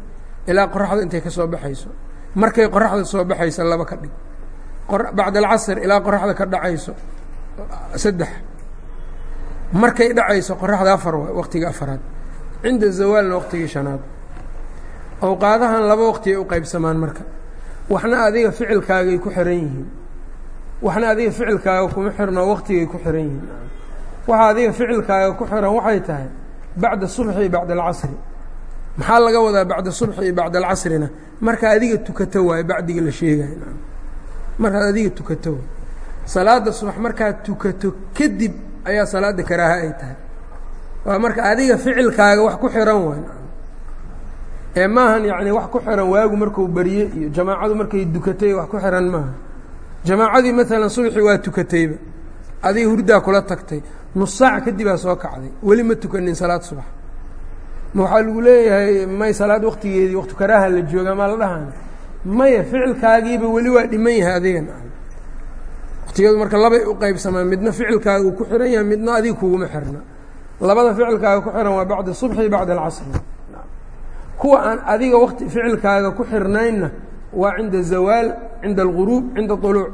ilaa qoraxda intay ka soo baxayso. Markay qoraxda soo baxayso laba ka dhig. Bacda alcasr ilaa qoraxda ka dhacayso saddex. Markay dhacayso qoraxda afar waqtiga afaraad. Cinda zawaalna waqtigii shanaad. Awqaadahan laba waqti ay u qaybsamaan marka. Waxna adiga ficilkaagay ku xiran yihiin. Waxna adiga ficilkaaga kuma xirno waqtigay ku xiran yihiin. Waxa adiga ficilkaaga ku xiran waxay tahay bacda subxi iyo bacda alcasri. Maxaa laga wadaa bacda subxi iyo bacda alcasrina? Marka adiga tukato waayo bacdiga la sheegayo markaad adiga tukato waay subax markaad tukato kadib ayaa salaada karaaha ay tahay. Waa marka adiga ficilkaaga wax ku xiran waay ee maahan yacni wax ku xiran waagu marku barye iyo jamaacadu markay dukatay wax ku xiran maaha. Jamaacadii maalan subxi waa tukatayba. Adiga hurdaa kula tagtay nus saac kadibaa soo kacday. Weli ma tukanin salaad subax. Ma waxaa lagu leeyahay may salaad waqtigeedii waqtu karaaha la joogaa maa la dhahana maya ficilkaagiiba weli waa dhiman yahay adigan. Waqtiyadu marka labay u qaybsamaan midna ficilkaaga uu ku xiran yahay midna adiga kuguma xirna. Labada ficilkaaga ku xiran waa bacda subxi bacda alcasri. Kuwa aan adiga waqti ficilkaaga ku xirnaynna waa cinda zawaal cinda alguruub cinda طuluuc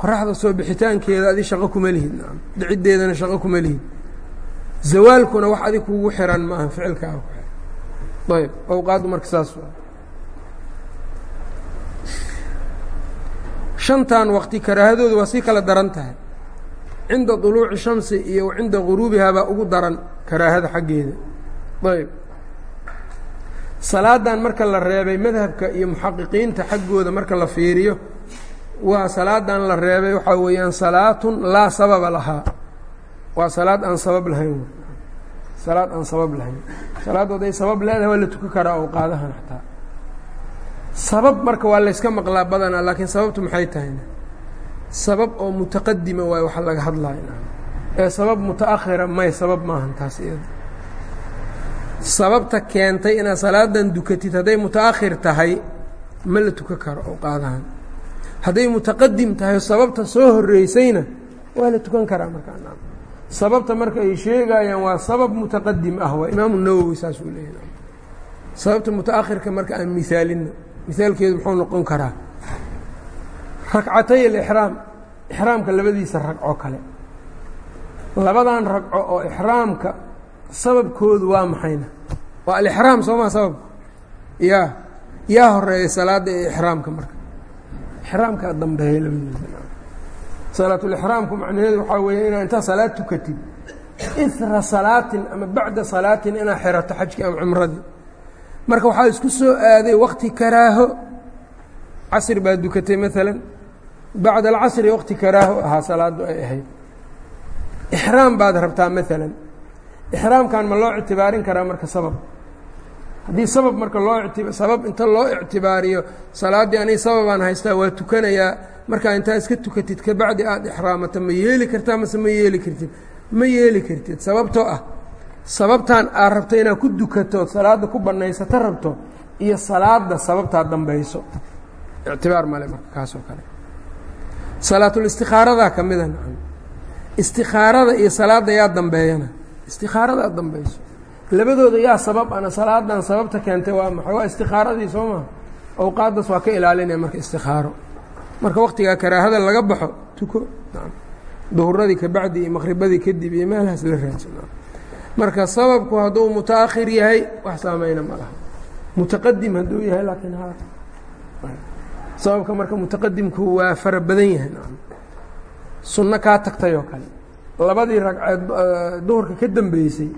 qoraxda soo bixitaankeeda adi shaqo kuma lihid dhiciddeedana shaqo kuma lihid. Zawaalkuna wax adig kugu xiran ma aha ficilkaaga ku xiran ayb awqaaddu marka saas shantan waqti karaahadooda waa sii kala daran tahay. Cinda طuluuci shamsi iyo cinda guruubihaa baa ugu daran karaahada xaggeeda. Ayb. Salaadan marka la reebay madhabka iyo muxaqiqiinta xaggooda marka la fiiriyo waa salaadan la reebay waxaa weeyaan salaatun laa sababa lahaa. Waa salaad aan sabab lahayn salaad aan sabab lahayn. Salaaddood ay sabab leedahay waa la tukan karaa awqaadahan xataa sabab marka waa layska maqlaa badanaa laakiin sababtu maxay tahayna? Sabab oo mutaqadima waayo waxa laga hadlaya ee sabab mutaakhira may sabab maahan taas iyada sababta keentay inaad salaadan dukatid hadday mutaakhir tahay ma la tukan karo awqaadahan hadday mutaqadim tahay sababta soo horeysayna waa la tukan karaa markaa. Sababta marka ay sheegayaan waa sabab mutaqadim ah waa imaamu nawowi saas uu leeyahy sababta mutaakhirka marka aan misaalino misaalkeedu muxuu noqon karaa rakcatay alixraam ixraamka labadiisa ragco kale. Labadan ragco oo ixraamka sababkoodu waa maxayna waa alixraam soo maa sababku yaa yaa horreeya salaadda iyo ixraamka marka ixraamkaa dambeeya labadiisa salaatulixraamku macnaheedu waxaa weeye inaa intaa salaad tukatid. Ira salaatin ama bacda salaatin inaa xirato xajkii ama cumradii marka waxaa isku soo aaday wakti karaaho. Casr baad dukatay maalan bacda alcasri wakti karaaho ahaa salaadu ay ahayd. Ixraam baad rabtaa maalan ixraamkan ma loo ictibaarin karaa marka sabab haddii sabab marka loo sabab inta loo ictibaariyo salaaddii aniga sababaan haystaa waa tukanayaa markaa intaa iska tukatid kabacdi aada ixraamata ma yeeli kartaa mase ma yeeli kartid? Ma yeeli kartid? Sababtoo ah sababtan aad rabto inaad ku dukatood salaadda ku bannaysato rabto iyo salaadda sababtaad dambayso. Ictibaar male marka kaasoo kale. Salaatulistikhaaراdaa ka mida nacam istikaarada iyo salaadda yaa dambeeyana. Istikaarada aad dambayso labadooda yaa sabab ana salaadan sababta keentay waa maxay? Waa istikaaradii soo maha awqaaddaas waa ka ilaalinaya marka istikaaro marka waktigaa karaahada laga baxo tuko. Duhuradii kabacdi iyo maqribadii kadib iyo meelahaas la raadsan marka sababku hadduu mutaakhir yahay wax saameyna ma laha. Mutaqadim hadduu yahay laakiin ha sababka marka mutaqadimku waa fara badan yahay. Sunno kaa tagtay oo kale. Labadii ragceed duhurka ka dambeysay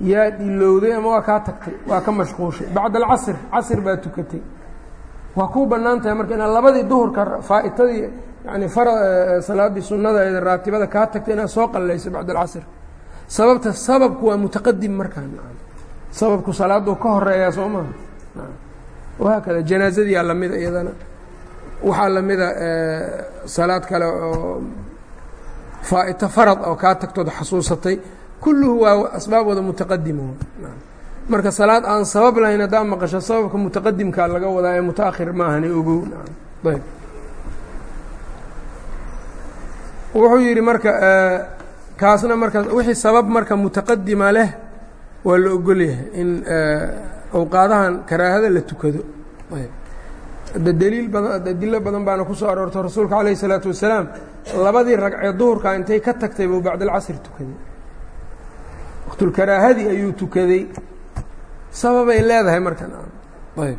yaa dhilowday ama waa kaa tagtay waa ka mashquushay bacda alcasr casr baa tukatay. Waa kuu bannaan marka inaad labadii duhurka faa'itadii yani fara salaaddii sunnada ee raatibada kaa tagtay inaad soo qallayso bacda alcasr. Sababta sababku waa mutaqadim markaa sababku salaaduu ka horeeyaa soo maha. Wahaakada janaazadiyaa lamida iyadana. Waxaa lamida salaad kale oo faa'ito farad oo kaa tagtood xasuusatay kulluhu waa asbaab wada mutaqadima marka salaad aan sabab lahayn haddaa maqasho sababka mutaqadimkaa laga wadaa ee mutaakhir maahani ogow. Ayb. Wuxuu yidhi marka kaasna marka wixii sabab marka mutaqadima leh waa la ogolyahay in awqaadahan karaahada la tukado. De dliil badan adilo badan baana ku soo aroortay rasuulka calayh الsalaatu wasalaam labadii ragcee duhurka intay ka tagtay buu bacd alcasr tukaday waqtulkaraahadii ayuu tukaday. Sababay leedahay markan. Ayb.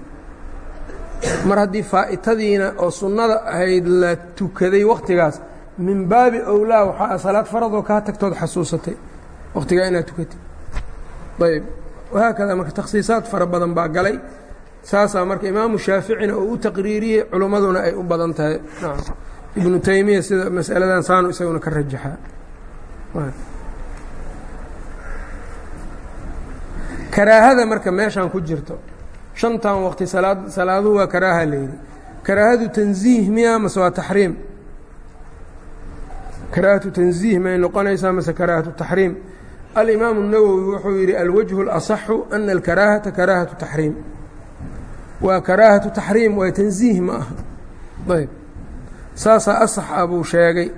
Mar haddii faa'itadiina oo sunnada ahayd la tukaday waktigaas min baabi owlaa waxaa salaad faradoo kaa tagtood xasuusatay. Waktigaa inaad tukatid ayb. Wahaakada marka takhsiisaad fara badan baa galay. Saasaa marka imaamu shaaficina oo u taqriiriyey culummaduna ay u badan tahay. Ibnu taymiya sida masaladan saanu isaguna ka rajaxaa karaahada marka meeshan ku jirto shantan waqti salaad salaaduhu waa karaaha layidhi karaahadu tanziih miya mase waa taxriim karaahatu tanziih may noqonaysaa mase karaahatu taxriim alimaamu الnawowi wuxuu yidhi alwajhu اlaصaxu ana alkaraahata karaahatu taxriim waa karaahatu taxriim waa tanziih ma aha ayb saasaa asax ah buu sheegay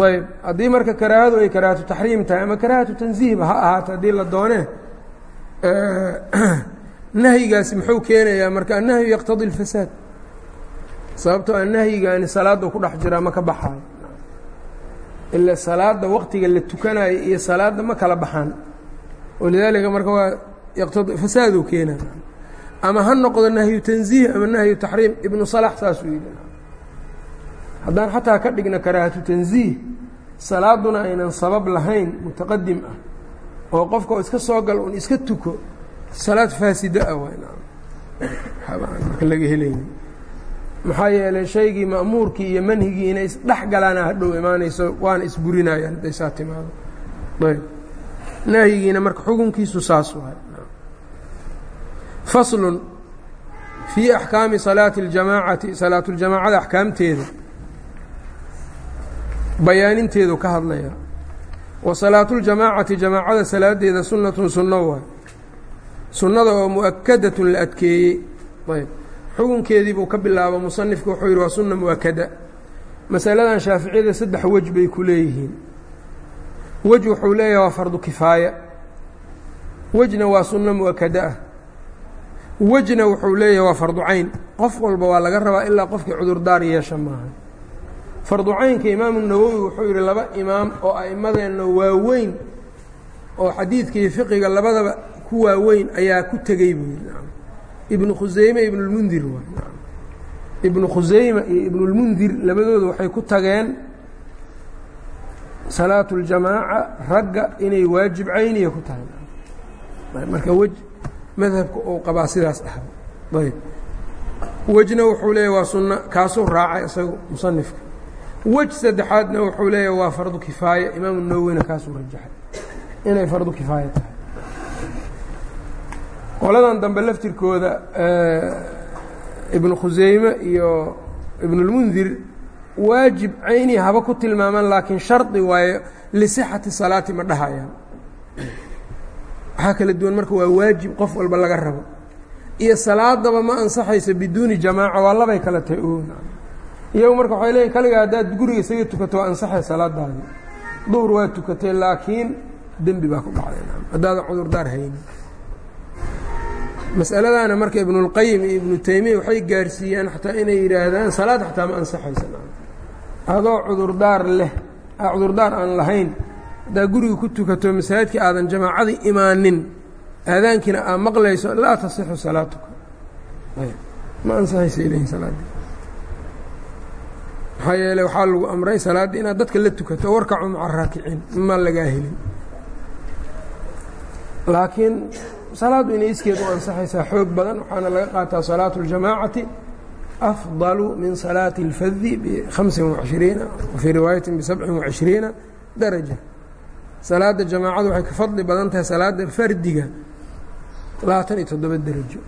ayb haddii marka karaahadu ay karaahatu taxriim tahay ama karaahatu tanziihba ha ahaato haddii la doonee [CLEARS THROAT] nahyigaasi muxuu keenayaa marka annahyu yaqtadi اlfasaad sababtoo a nahyigaani salaaddu ku dhex jiraa ma ka baxaayo ila salaadda waqtiga la tukanayo iyo salaadda ma kala baxaan. Walidaalika marka waa yaqtadi fasaaduu keenaa. Ama ha noqdo nahyu tanziih ama nahyu taxriim ibnu salax saasuu yidhi. Haddaan xataa ka dhigno karaahatu tanziih salaaduna aynan sabab lahayn mutaqadim ah oo qofka iska soo gal un iska tuko salaad faasida ah marka laga helayni maxaa yeelay shaygii ma'muurkii iyo manhigii inay isdhex galaana hadhow imaanayso waana isburinayaan hadday saa timaado. Ayb. Nahyigiina marka xukunkiisu saas waay faslun fii axkaami salaati اljamaacati salaatu ljamaacada axkaamteeda bayaaninteedu ka hadlaya wa salaatu ljamaacati jamaacada salaadeeda sunnatun sunno waay. Sunnada oo mu'akadatun la adkeeyey. Ayb. Xukunkeedii buu ka bilaabo musanifku wuxuu yidhi waa sunna mu'akada masaladan shaaficiyada saddex wej bay ku leeyihiin. Wej wuxuu leeyahay waa fardu kifaaya. Wejna waa sunno mu'akada ah. Wejna wuxuu leeyahay waa fardu cayn. Qof walba waa laga rabaa ilaa qofkii cudurdaar yeesha maaha farducaynka imaamu nawowi wuxuu yidhi laba imaam oo a'immadeenna waaweyn oo xadiidka iyo fiqiga labadaba ku waaweyn ayaa ku tegey buu yidhi. Ibnu khuseyme ibnulmundir ibnu khuseyma iyo ibnulmundir labadooda waxay ku tageen salaatu اljamaaca ragga inay waajib cayniya ku tahay. Marka wej madhabka uu qabaa sidaas ah ayb wejna wuxuu leeya waa sunno kaasuu raacay isagu musanifka wej saddexaadna wuxuu leeya waa fardu kifaaya imaamu nawowina kaasuu rajaxay. Inay fardu kifaaya tahay. Qoladan dambe laftirkooda ibnu khuseyme iyo ibnulmundir waajib cayni haba ku tilmaamaan laakiin shardi waayo lisixati salaati ma dhahayaan. Waxaa kala duwan marka waa waajib qof walba laga rabo. Iyo salaadaba ma ansaxayso biduuni jamaaca waa labay kala tahay. O iyagu marka waxay leeyiin kaliga haddaad guriga isaga tukato waa ansaxay salaadaadi duhur waa tukatay laakiin dembi baa ku dhacday. Haddaadan cudurdaar haynin masaladaana marka ibnulqayim iyo ibnu taymiya waxay gaarsiiyaan xataa inay yidhaahdaan salaad xataa ma ansaxaysa. Adoo cudurdaar leh cudurdaar aan lahayn haddaa guriga ku tukato masaajidkii aadan jamaacadii imaanin aadaankiina aad maqlayso laa tasixu salaatuka. Ma ansaxaysa ilayhin salaaddii maxaa yeele waxaa lagu amray salaadda inaad dadka la tukato warkacu maca raakiciin maa lagaa helin. Laakiin salaaddu inay iskeed u ansaxaysaa xoog badan waxaana laga qaataa salaatu اljamaacati afdalu min salaati اlfadi bhamsin waishriina wafii riwaayatin bisabcin waishriina daraja. Salaadda jamaacadu waxay ka fadli badan tahay salaadda fardiga labaatan iyo toddoba derajo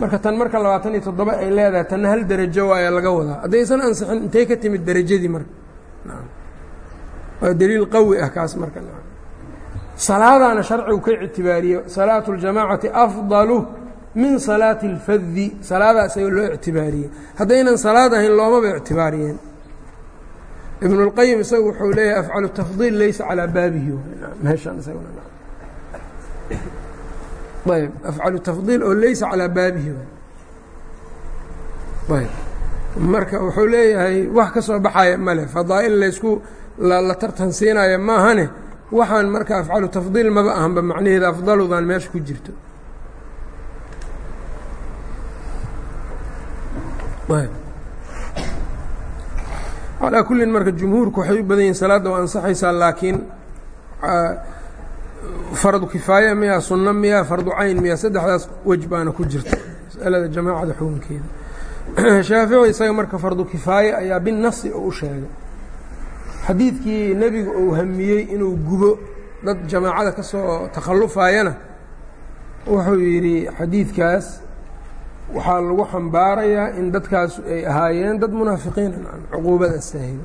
marka tan marka labaatan iyo toddoba ay leedahay tanna hal derajo waaya laga wadaa haddaysan ansixin intay ka timid derajadii marka waa deliil qawi ah kaas marka salaadaana sharcigu ka ictibaariyo salaatu اljamaacati afdalu min salaati اlfadi salaadaa isaga loo ictibaariyey haddaynan salaad ahayn loomaba ictibaariyeen ibn اlqayim isagu wuxuu leeyahay afcalu tafdiil laysa calaa baabihi meeshaan isaguna ayb afcalu tafdiil oo laysa calaa baabihi ayb marka wuxuu leeyahay wax ka soo baxaya male fadaa'il laysku la tartan siinaya maahane waxaan marka afcalu tafdiil maba ahanba macnaheeda afdaludan meesha ku jirto. Calaa kullin marka jumhuurku waxay u badan yihiin salaadda waa ansaxaysaa laakiin fardu kifaaya miyaa sunno miyaa fardu cayn miyaa saddexdaas wej baana ku jirta masalada jamaacada xukunkeeda. [CLEARS THROAT] Shaafici isaga marka fardu kifaaya ayaa binasi oo u sheegay. Xadiidkii nebigu uu hamiyey inuu gubo dad jamaacada ka soo takhallufayana wuxuu yidhi xadiidkaas waxaa lagu xambaarayaa in dadkaas ay ahaayeen dad munaafiqiina cuquubada saahid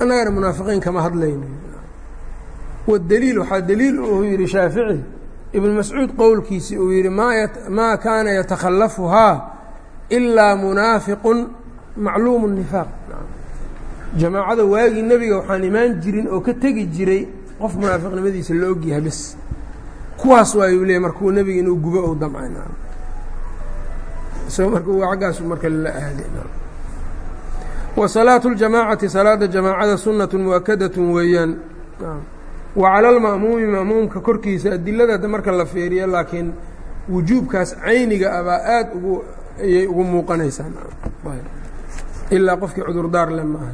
annagana munaafiqiin kama hadlayno wadeliil waxaa deliil uu yidhi shaafici ibnu mascuud qowlkiisii uu yidhi maa kaana yatakhallafuhaa ilaa munaafiqun macluumu nifaaq jamaacada waagii nebiga waxaan imaan jirin oo ka tegi jiray qof munaafiqnimadiisa la ogyahay bes kuwaas waayuu leeyay markuu nebiga inuu gubo ou damcay isagoo marka aggaasu marka lala aaday wa salaatu اljamaacati salaada jamaacada sunatu muakadat weeyaan wa cala alma'muumi ma'muumka korkiisa adilada marka la feeriyo laakiin wujuubkaas cayniga abaa aad ugu ayay ugu muuqanaysaa. Ilaa qofkii cudurdaar le maaha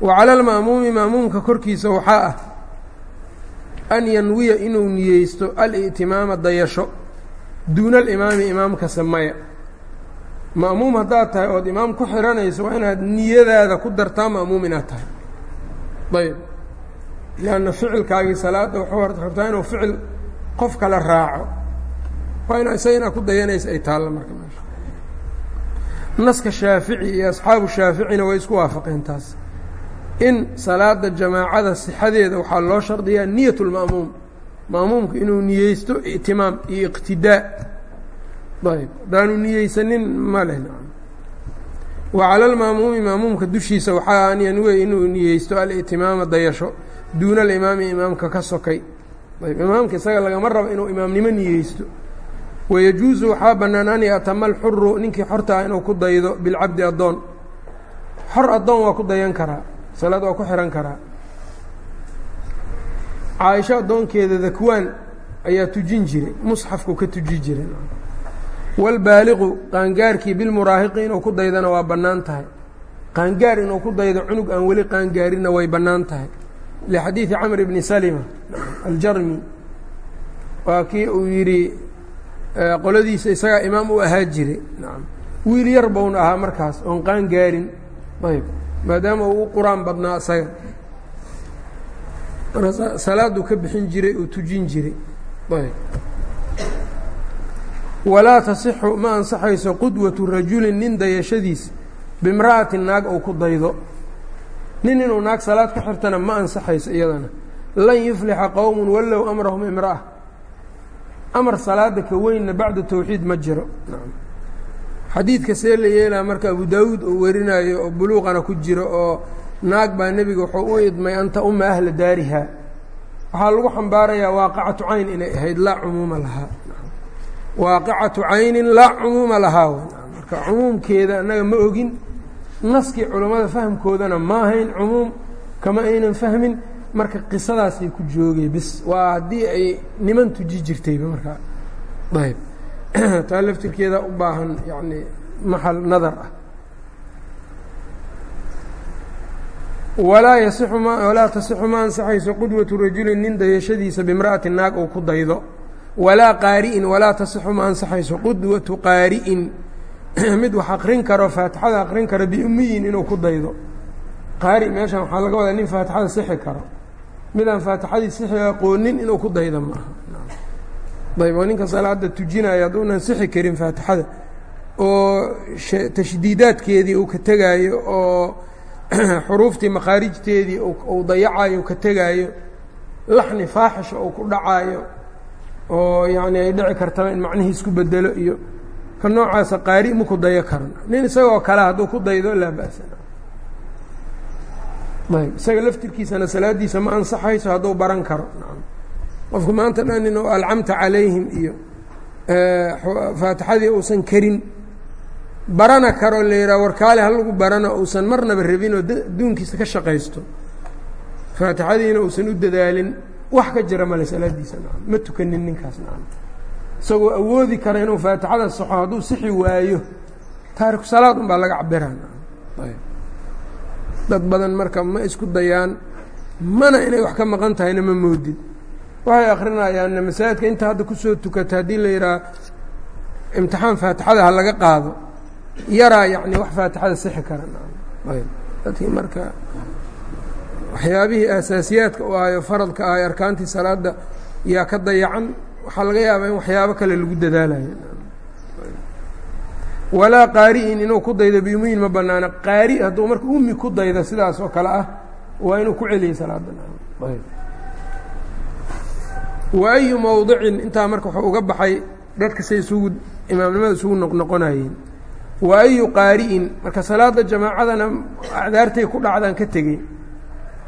wa cala alma'muumi ma'muumka korkiisa waxaa ah an yanwiya inuu niyeysto al'timaama dayasho duuna alimaami imaamka samaya ma'muum haddaad tahay ood imaam ku xiranayso waa inaad niyadaada ku dartaa ma'muum inaad tahay. Ayb lanna ficilkaagii salaadda waxuu rabtaa inuu ficil qof kale raaco waa ina isaga inaad ku dayanaysa ay taallo marka meesha naska shaafici iyo asxaabu shaaficina way isku waafaqeen taas in salaada jamaacada sixadeeda waxaa loo shardiyaa niyat lma'muum ma'muumka inuu niyeysto itimaam iyo iqtidaa ayb haddaanu niyeysanin ma leh wa cala alma'muumi ma'muumka dushiisa waxaa an yanwiya inuu niyeysto alitimaama dayasho duuna alimaami imaamka ka sokay. Ayb imaamka isaga lagama rabo inuu imaamnimo niyeysto. Wayajuusu waxaa bannaan an yatama alxuru ninkii xortaa inuu ku daydo bilcabdi addoon. Xor addoon waa ku dayan karaa salaad waa ku xihan karaa. Caaisho addoonkeeda dakwaan ayaa tujin jiray musxafku ka tuji jiray. Waalbaaliqu qaangaarkii bilmuraahiqi inuu ku daydana waa bannaan tahay. Qaangaar inuu ku daydo cunug aan weli qaangaarinna way bannaan tahay lixadiidi camr bni salima aljarmi waa kii uu yidhi qoladiisa isagaa imaam u ahaa nacam wiil yar bowna ahaa markaas oon qaan gaarin ayb maadaama uu u qur'aan badnaa isaga salaaduu ka bixin jiray uu tujin jiray ayb walaa tasixu ma ansaxayso qudwatu rajulin nin dayashadiis bimra'ati naag ou ku daydo nin inuu naag salaad ku xirtana ma ansaxayso iyadana. Lan yuflixa qowmun wallow amrahum imra'a amar salaada ka weynna bacda tawxiid ma jiro. Xadiidka see la yeelaa marka abu daawuud uu warinayo oo buluuqana ku jiro oo naag baa nebiga wuxuu u idmay anta uma ahla daariha. Waxaa lagu xambaarayaa waaqicatu cayn inay ahayd laa cumuuma lahaa. Waaqicatu caynin laa cumuuma lahaa. Marka cumuumkeeda annaga ma ogin naskii culammada fahamkoodana ma ahayn cumuum kama aynan fahmin. Marka qisadaasay ku joogay bis waa haddii ay niman tuji jirtayba markaa ayb. [CLEARS THROAT] Taa laftirkeeda u baahan yani maxal nadar ah. Walaa yasixu ma walaa tasixu ma ansaxayso qudwatu rajulin nin dayashadiisa bimra'ati naag uu ku daydo. Walaa qaari'in walaa tasixu ma ansaxayso qudwatu qaari'in [CLEARS THROAT] mid wax aqrin karo faatixada aqrin karo biumiyin inuu ku daydo. Qaari meeshan waxaa laga wadaa nin faatixada sixi karo. Midaan faatixadii sixi aqoonin inuu ku daydo ma aha ayb oo ninka salaada tujinaya hadduunan sixi karin faatixada oo tashdiidaadkeedii uu ka tegaayo oo [CLEARS THROAT] xuruuftii makhaarijteedii uu dayacayo ka tegaayo laxni faaxisha uu ku dhacaayo oo yacni ay dhici kartaba in macnihii isku bedelo iyo ka noocaasa qaari ma ku dayo karan nin isagoo kale hadduu ku daydo laa ba'sana ayb isaga laftirkiisana salaaddiisa ma ansaxayso hadduu baran karo. Qofku maanta dhan in alcamta calayhim iyo faatixadii uusan karin barana karo la yidhaha warkaale ha lagu barana uusan marnaba rabin oo adduunkiisa ka shaqaysto. Faatixadiina uusan u dadaalin wax ka jira male salaadiisa. Ma tukanin ninkaas isagoo awoodi kara inuu faatixada saxo hadduu sixi waayo taariku salaad un baa laga cabiraa nacam ayb. Dad badan marka ma isku dayaan mana inay wax ka maqan tahayna ma moodid waxay akrinayaanna masaajidka inta hadda ku soo tukata haddii la yidhaha imtixaan faatixada ha laga qaado yaraa yacni wax faatixada sixi kara. Ayb. Dadkii marka waxyaabihii asaasiyaadka u ahayo faradka ahay arkaantii salaada yaa ka dayacan waxaa laga yaabaa in waxyaabo kale lagu dadaalayo walaa qaari'in inuu ku daydo biumiyin ma banaana qaari hadduu marka umi ku daydo sidaas oo kale ah waa inuu ku celiyo salaada ayb wa ayu mowdicin intaa marka wuxuu uga baxay dadka say isugu imaamnimada isugu noqnoqonayeen wa ayu qaari'in marka salaada jamaacadana acdaartay ku dhacdaan ka tegey.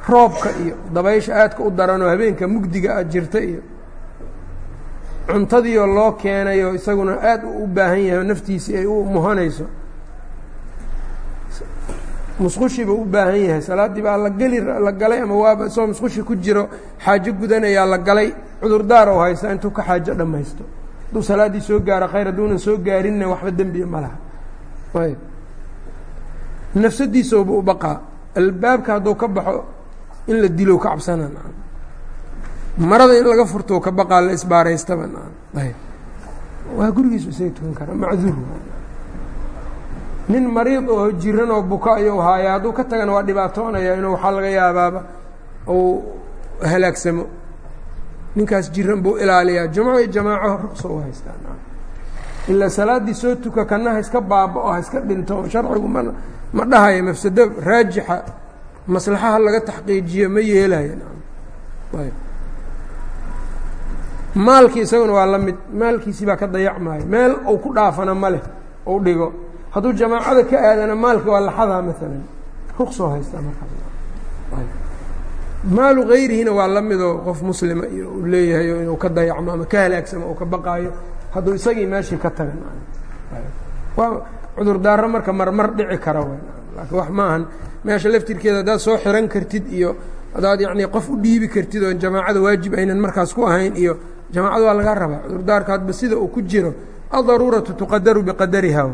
Roobka iyo dabaysha aadka u daranoo habeenka mugdiga a jirta iyo cuntadiioo loo keenayo isaguna aad u baahan yahay naftiisii ay u muhanayso. Musqushiiba u baahan yahay. Salaaddii baa la geli la galay ama waaba isagoo musqushi ku jiro xaajo gudanayaa la galay. Cudurdaar oo haysta intuu ka xaajo dhammaysto hadduu salaaddii soo gaaro khayr hadduunan soo gaarinna waxba dembiya ma laha. Ayb. Nafsadiisooba u baqaa. Albaabka hadduu ka baxo in la dilo ka cabsana marada in laga furto ka baqaa la isbaaraystaba ayb. Waa gurigiisu isaga tukan kara macduur nin mariid oo jiran oo buka ayuu haaya hadduu ka tagana waa dhibaatoonaya inuu waxaa laga yaabaaba uu halaagsamo. Ninkaas jiran buu ilaaliyaa. Jumco iyo jamaaco ruqsa u haystaa ilaa salaaddii soo tuka kana ha iska baaba-o ha iska dhinto. Sharcigu ma ma dhahayo mafsado raajixa maslaxaha laga taxqiijiyo ma yeelayo maalkii isaguna waa la mid. Maalkiisii baa ka dayacmaayo meel uu ku dhaafana ma leh ou dhigo. Hadduu jamaacada ka aadana maalka waa laxadaa maalan ruqsoo haystaa markaas maalu gayrihina waa la midoo qof muslima iyo uu leeyahay inuu ka dayacmo ama ka halaagsamo oo ka baqaayo. Hadduu isagii meeshii ka taga waa cudurdaaro marka marmar dhici kara laakiin wax maahan meesha laftirkeeda haddaad soo xiran kartid iyo haddaad yacnii qof u dhiibi kartid oo jamaacada waajib aynan markaas ku ahayn iyo jamaacada waa laga rabaa cudurdaarka hadba sida uu ku jiro adaruuratu tuqadaru biqadariha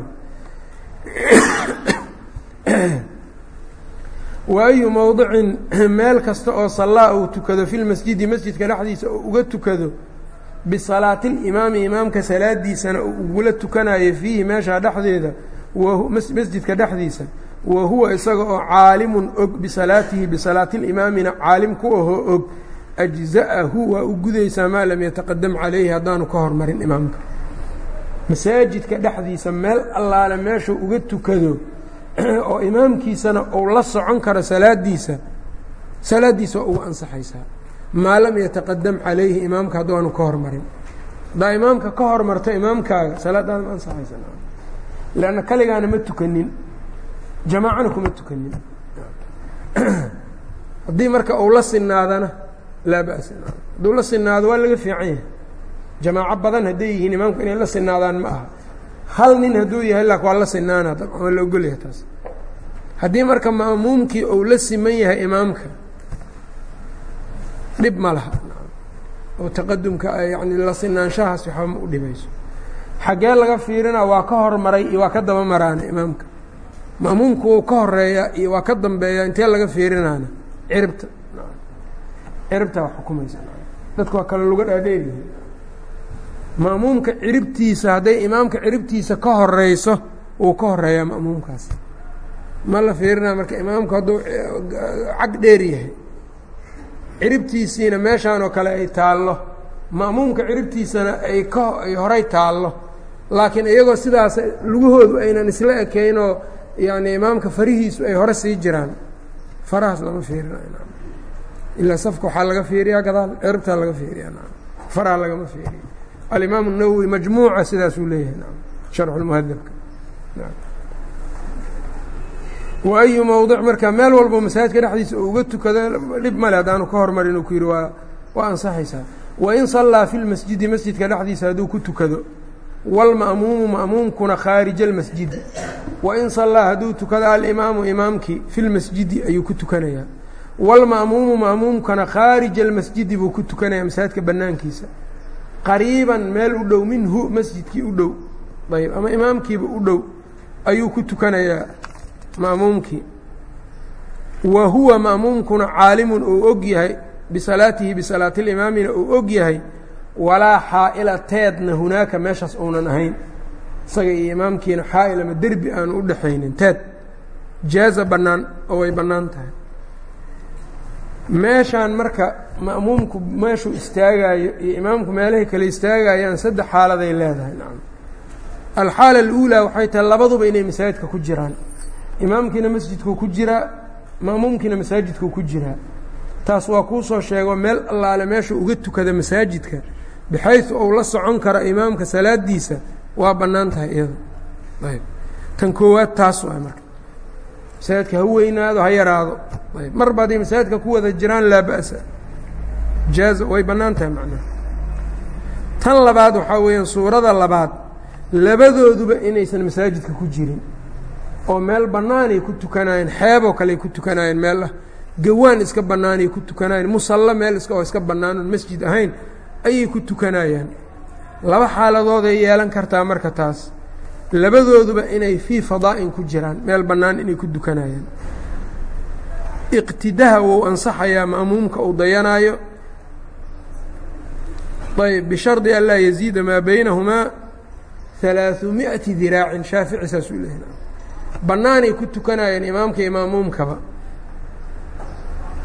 wa ayu meel kasta oo sallaa uu tukado fi lmasjidi masjidka dhexdiisa oo uga tukado bisalaati limaami imaamka salaadiisana ugula tukanayo fiihi meeshaa dhexdeeda masjidka dhexdiisa wa huwa isaga oo caalimun og bisalaatihi bisalaati limaamina caalim ku ahoo og ajza'ahu waa u gudaysaa maa lam yataqadam calayhi haddaanu ka hormarin imaamka masaajidka dhexdiisa meel allaale meeshuu uga tukado oo imaamkiisana uu la socon karo salaadiisa salaaddiisa waa ugu ansaxaysaa maa lam yataqadam calayhi imaamka haddaanu ka hormarin haddaa imaamka ka hormarto imaamkaaga salaadaada ma ansaxaysa leanna kaligaana ma tukanin jamaacana kuma tukanin haddii marka uu la sinaadana laa ba'sa. Hadduu la sinaado waa laga fiican yahay. Jamaaco badan hadday yihiin imaamku inay la sinaadaan ma aha. Hal nin hadduu yahay lak waa la sinaana dabcan waa la ogolyahay taas. Haddii marka ma'muumkii uu la siman yahay imaamka dhib ma laha. Oo taqadumka yani la sinaanshahaas waxba ma u dhibayso. Xaggee laga fiirina waa ka hormaray iyo waa ka daba maraana imaamka. Ma'muumku wuu ka horreeya iyo waa ka dambeeya intee laga fiirinaana? Ciribta ciribtaa xukumaysa. Dadku waa kale luga dhaadheeryihi ma'muumka ciribtiisa hadday imaamka ciribtiisa ka horeyso wuu ka horeeyaa ma'muumkaas ma la fiirinaa marka imaamku hadduu cag dheer yahay. Ciribtiisiina meeshaan oo kale ay taallo. Ma'muumka ciribtiisana ay ka ay horay taallo. Laakiin iyagoo sidaas lugahoodu aynan isla ekaynoo yacni imaamka farihiisu ay hore sii jiraan. Farahaas lama fiirinayo ilaa safka waxaa laga fiiriyaa gadaal ciribtaa laga fiiriyaa faraha lagama fiiriyo alimaam الnawowi majmuuca sidaasuu leeyahay sharxu lmuhadabka wa ayu mowdic marka meel walbo masaajidka dhexdiisa uu uga tukado dhib male haddaanu ka hormarin uu ku yidhi waa waa ansaxaysaa wain sallaa fi lmasjidi masjidka dhexdiisa hadduu ku tukado wاlma'muumu ma'muumkuna khaarija اlmasjidi wain sallaa hadduu tukado alimaamu imaamkii fi lmasjidi ayuu ku tukanayaa wاlma'muumu ma'muumkana khaarija اlmasjidi buu ku tukanaya masaajidka banaankiisa qariiban meel u dhow minhu masjidkii u dhow ayb ama imaamkiiba u dhow ayuu ku tukanayaa ma'muumkii wa huwa ma'muumkuna caalimun uu og yahay bisalaatihi bisalaati limaamina uu og yahay walaa xaa'ila teedna hunaaka meeshaas uunan ahayn. Isaga iyo imaamkiina xaa'il ama derbi aanu u dhexaynin teed. Jaaza bannaan oo way bannaan tahay meeshaan marka ma'muumku meeshuu istaagaayo iyo imaamku meelahay kale istaagayaan saddex xaaladay leedahay nacam. Alxaala aluulaa waxay tahay labaduba inay masaajidka ku jiraan. Imaamkiina masjidkuu ku jiraa ma'muumkiina masaajidkuu ku jiraa taas waa kuu soo sheego meel allaale meeshuu uga tukada masaajidka bixaysu uu la socon karo imaamka salaadiisa waa bannaan tahay iyada ayb tan koowaad taas waa marka masaajidka ha weynaado ha yaraado. Marba hadday masaajidka ku wada jiraan laa ba'sa. Jaaza way bannaan tahay macnaha. Tan labaad waxaa weeyaan suurada labaad labadooduba inaysan masaajidka ku jirin oo meel bannaanay ku tukanaayeen xeeboo kaleay ku tukanaayeen meel ah gawaan iska bannaanay ku tukanaayeen musallo meel iska oo iska bannaan oon masjid ahayn ayay ku tukanayaan. Laba xaaladooday yeelan kartaa marka taas labadooduba inay fii fadaa'in ku jiraan meel bannaan inay ku dukanayaan. Iqtidaha wou ansaxayaa ma'muumka uu dayanaayo. Ayb bishardi an laa yaziida maa baynahumaa halaaثu miئati diraacin shaafici saas uu leehay bannaanay ku tukanayeen imaamka iyo ma'muumkaba.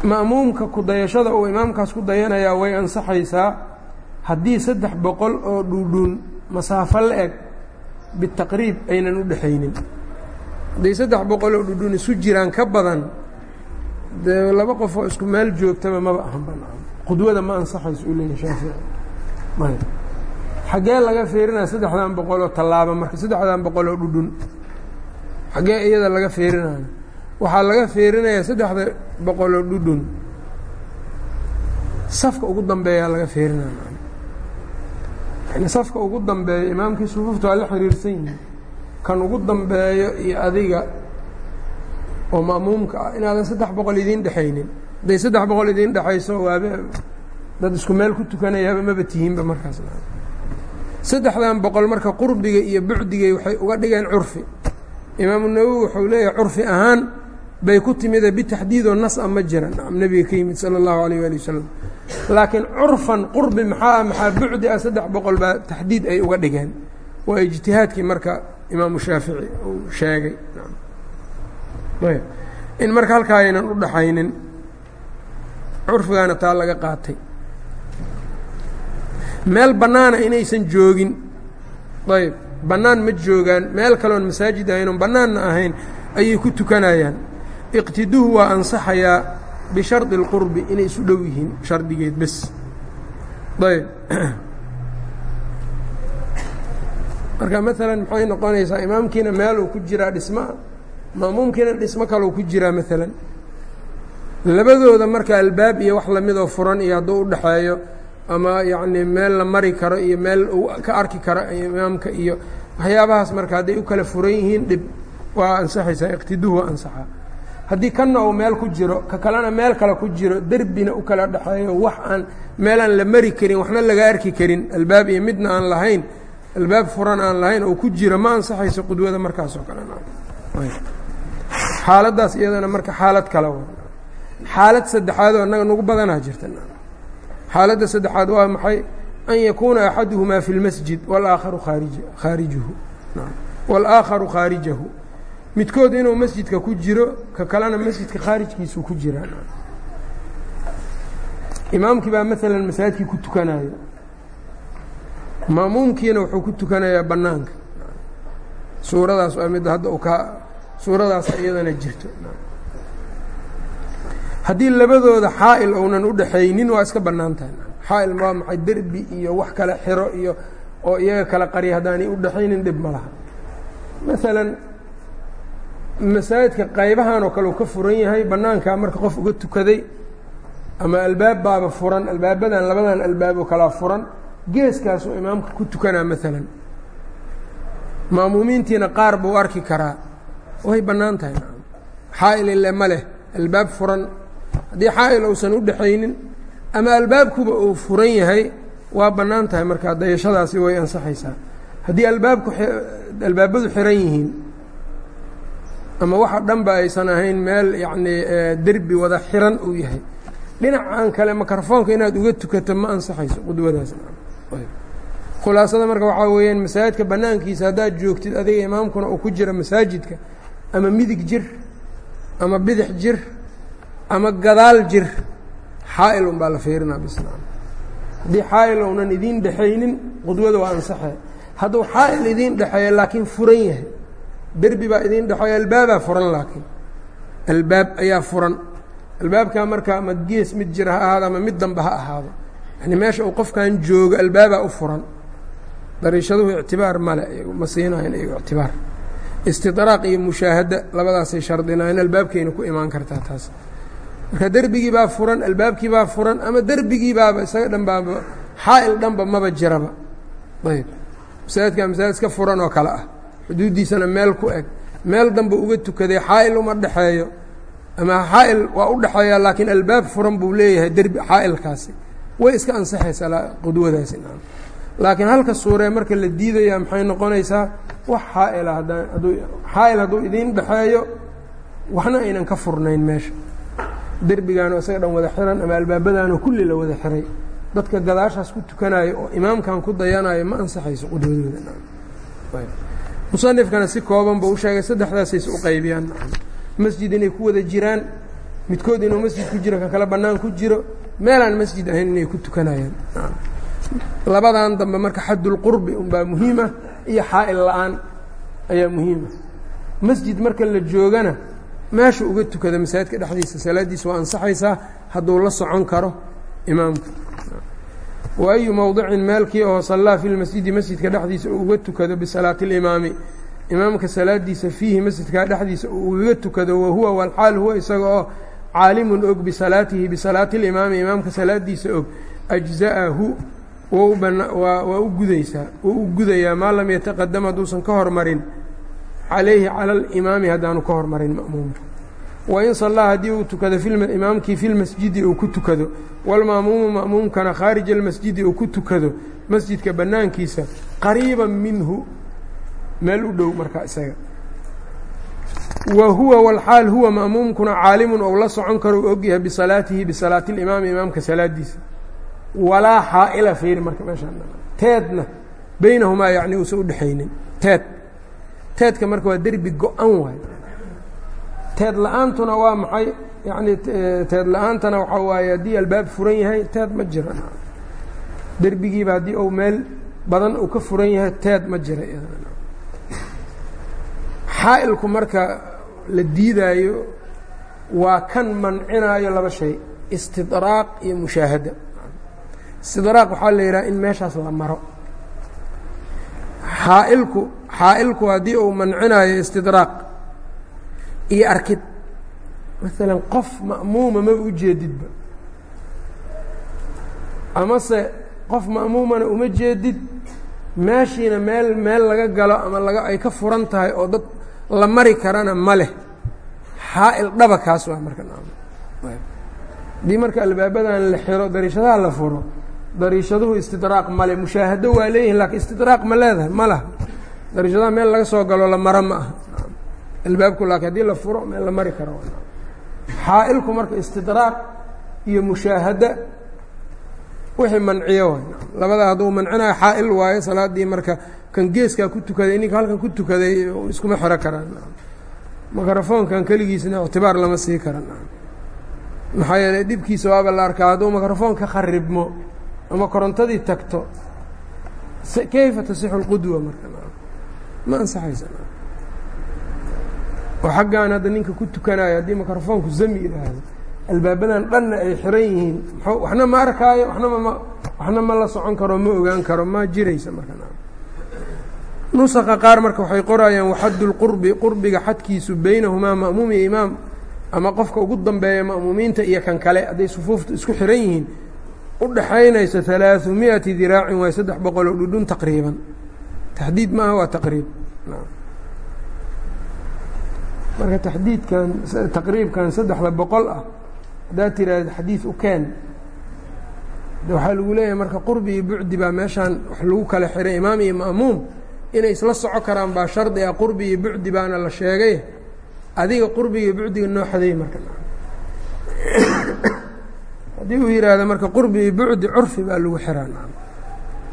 Ma'muumka ku dayashada uu imaamkaas ku dayanayaa way ansaxaysaa. Haddii saddex boqol oo dhuudhuun masaafo la eg bitaqriib aynan u dhexaynin. Hadday saddex boqol oo dhudhun isu jiraan ka badan dee laba qof oo isku meel joogtaba maba ahan banaan qudwada ma ansaxayso uu leeyahy shaafici. Ayb xaggee laga fiirinaya saddexdan boqol oo tallaaba marka saddexdan boqol oo dhudhun? Xaggee iyada laga fiirinayo waxaa laga fiirinayaa saddexda boqol oo dhudhun. Safka ugu dambeeyaa laga fiirinaya yani safka ugu dambeeyo imaamkii sufuufta waa la xiriirsan yihiin kan ugu dambeeyo iyo adiga oo ma'muumka ah inaadan saddex boqol idiin dhexaynin. Hadday saddex boqol idiin dhexayso waaba dad isku meel ku tukanayaaba maba tihiinba markaas. Saddexdan boqol marka qurbiga iyo bucdigay waxay uga dhigeen curfi. Imaamu nawowi wuxuu leeyahay curfi ahaan bay ku timida bitaxdiidoo nas a ma jira. Nacam nebiga ka yimid sala allahu alayh waali wasalam laakiin curfan qurbi maxaa ah maxaa bucdi ah saddex boqol baa taxdiid ay uga dhigeen. Waa ijtihaadkii marka imaamu shaafici uu sheegay. In marka halkaa aynan u dhaxaynin curfigaana taa laga qaatay. Meel bannaana inaysan joogin. Ayb. Bannaan ma joogaan. Meel kaloon masaajid ahayn oon bannaanna ahayn ayay ku tukanayaan iqtiduhu waa ansaxayaa bishardi اlqurbi inay isu dhow yihiin shardigeed bes. Ayb. [CLEARS THROAT] Marka maalan maxay noqonaysaa imaamkiina meeluu ku jiraa dhismaa maamuumkiina dhismo kalou ku jiraa maalan labadooda marka albaab iyo wax lamidoo furan iyo hadduu u dhaxeeyo ama yacnii meel la mari karo iyo meel uu ka arki karo imaamka iyo waxyaabahaas marka hadday u kala furan yihiin dhib waa ansaxaysaa iqtiduhu waa ansaxaa haddii kanna uu meel ku jiro ka kalena meel kale ku jiro derbina u kala dhexeeyo wax aan meelaan la mari karin waxna laga arki karin albaab iyo midna aan lahayn albaab furan aan lahayn oo ku jiro ma ansaxayso qudwada markaasoo kalexaaladaas iyadana marka xaalad kale xaalad saddexaadoo annaga nagu badanaa jirta. Xaaladda saddexaad waa maxay? An yakuuna axaduhumaa fi اlmasjid walaakharu khaarij khaarijuhu. Khaarijahu midkood inuu masjidka ku jiro ka kalena masjidka khaarijkiisuu ku jiraa imaamkii baa maalan masaajidkii ku tukanayo ma'muumkiina wuxuu ku tukanayaa bannaanka. Suuradaas waa midda hadda u suuradaas iyadana jirto. Haddii labadooda xaa'il ounan u dhaxaynin waa iska bannaan tahay. Xaa'il waa maxay derbi iyo wax kale xiro iyo oo iyaga kala qarya haddaanay u dhaxaynin dhib ma laha. Maalan masaajidka qaybahan oo kale uu ka furan yahay bannaankaa marka qof uga tukaday ama albaab baaba furan albaabadan labadan albaab oo kalaa furan geeskaasuu imaamka ku tukanaa maalan ma'muumiintiina qaar buu arki karaa. Way bannaan tahay xaa'il ile ma leh albaab furan. Haddii xaa'il uusan u dhexaynin ama albaabkuba uu furan yahay waa bannaan tahay markaa dayashadaasi way ansaxaysaa. Haddii albaabku albaabadu xiran yihiin ama waxa dhanba aysan ahayn meel yacnii derbi wada xiran uu yahay. Dhinacan kale mikrofoonka inaad uga tukato ma ansaxayso qudwadaas. Khulaasada marka waxaa weeyaan masaajidka bannaankiisa haddaad joogtid adiga imaamkuna uu ku jira masaajidka ama midig jir ama bidix jir ama gadaal jir xaa'il unbaa la fiirinaa bisnaam haddii xaa'il ounan idiin dhexaynin qudwada waa ansaxee hadduu xaa'il idiin dhexeeyo laakiin furan yahay derbi baa idiin dhexeeyo albaabaa furan laakiin albaab ayaa furan. Albaabkaa marka ama gees mid jira ha ahaado ama mid damba ha ahaado. Yani meesha uu qofkan joogo albaabaa u furan. Dariishaduhu ictibaar male ma siinayan iyago ictibaar. Istidraaq iyo mushaahada labadaasay shardinaayeen albaabkayna ku imaan kartaa taas. Marka derbigii baa furan albaabkii baa furan ama derbigii baaba isaga dhan baaba xaa'il dhanba maba jiraba. Ayb masaajidka masaajid iska furan oo kale ah xuduuddiisana meel ku eg. Meel danba uga tukaday xaa'il uma dhexeeyo ama xaa'il waa u dhexeeyaa laakiin albaab furan buu leeyahay derbi xaa'ilkaasi. Way iska ansaxaysaa qudwadaasi laakiin halka suuree marka la diidaya maxay noqonaysaa? Wax haddaan hadduu xaa'il hadduu idiin dhexeeyo waxna aynan ka furnayn meesha. Derbigaano isaga dhan wada xiran ama albaabadaanoo kulli la wada xiray. Dadka gadaashaas ku tukanayo oo imaamkan ku dayanayo ma ansaxayso qudwadooda musanifkana si kooban buu u sheegay saddexdaasayse u qaybiyaan. Masjid inay ku wada jiraan midkood inuu masjid ku jiro ka kale bannaan ku jiro meelaan masjid ahayn inay ku tukanayaan. Labadan dambe marka xaddulqurbi unbaa muhiima iyo xaa'il la'aan ayaa muhiima masjid marka la joogana meesha uga tukada masaajidka dhexdiisa salaaddiisa waa ansaxaysaa hadduu la socon karo imaamka wa ayu mowdicin oo sallaa fi lmasjidi masjidka dhexdiisa uu uga tukado bisalaati اlimaami imaamka salaadiisa fiihi masjidkaa dhexdiisa uu ugaga tukado wahuwa walxaal huwa isaga oo caalimun og bisalaatihi bisalaati اlimaami imaamka salaadiisa og ajza'ahu waa u gudaysaa wou u gudayaa maa lam yataqadam hadduusan ka hormarin. Calayhi cala alimaami haddaanu ka hormarin ma'muumka wain sallaa haddii uu tukado imaamkii filmasjidi uu ku tukado walma'muumu ma'muumkana khaarij almasjidi uu ku tukado masjidka bannaankiisa qariiban minhu meel u dhow markaa isaga wa huwa walxaal huwa ma'muumkuna caalimun ou la socon karo u ogyahay bisalaatihi bisalaati limaami imaamka salaadiisa walaa xaa'ila fiiri marka meeshateedna baynahumaa yacni uusan udhexaynin teed teedka marka waa derbi go-an waay teed la'aantuna waa maxay? Yacni teed la'aantana waxaa waaye haddii albaab furan yahay teed ma jira derbigiiba haddii uu meel badan uu ka furan yahay teed ma jira xaa'ilku marka la diidaayo waa kan mancinaayo laba shay istidraaq iyo mushaahada. Istidraaq waxaa la yidhaha in meeshaas la maro. Xaailku xaa'ilku haddii uu mancinaayo istidraaq iyo arkid. Maalan qof ma'muuma maba ujeedidba amase qof ma'muumana uma jeedid meeshiina meel meel laga galo ama laga ay ka furan tahay oo dad la mari karana ma leh. Xaa'il dhaba kaas waa marka haddii marka albaabadan la xiro dariishadaha la furo dariishaduhu istidraaq male mushaahado waa leeyihiin lakiin istidraaq ma leedahay ma laha dariishadaha meel laga soo galo la maro ma aha albaabku laakiin haddii la furo meel la mari karo. Xaa'ilku marka istidraaq iyo mushaahada wixii manciyo labada hadduu mancinayo xaa'il waayo salaadii marka kan geeskaa ku tukaday ninka halkan ku tukaday iskuma xiro karaan. Mikrofoonkan keligiisna ictibaar lama sii karan. Maxaa yeeley dhibkiisa waaba la arkaa hadduu mikrofoon ka kharibmo ama korontadii tagto kayfa tasixu اlqudwa marka? Ma ansaxaysa oo xaggan hadda ninka ku tukanayo haddii mikrofoonku zami idhaahdo albaabadan dhanna ay xiran yihiin. Waxna ma arkaayo wanama ma waxna ma la socon karo ma ogaan karo ma jiraysa marka nusaqa qaar marka waxay qorayaan waxaddu lqurbi qurbiga xadkiisu baynahumaa ma'muum iyo imaam ama qofka ugu dambeeya ma'muumiinta iyo kan kale. Hadday sufuufta isku xiran yihiin u dhaxaynaysa halaaثu miati diraacin waay saddex boqol oo dhudhun taqriiban. Taxdiid maaha waa taqriib marka taxdiidkan taqriibkan saddexda boqol ah haddaad tiraahda xadiid u keen waxaa lagu leeyahay marka qurbi iyo bucdi baa meeshaan wax lagu kala xiray. Imaam iyo ma'muum inay isla soco karaan baa shardi ah qurbi iyo bucdi baana la sheegay. Adiga qurbiga iyo bucdiga noo marka. [COUGHS] Haddii uu yidhaahdo marka qurbi iyo bucdi curfi baa lagu xiraa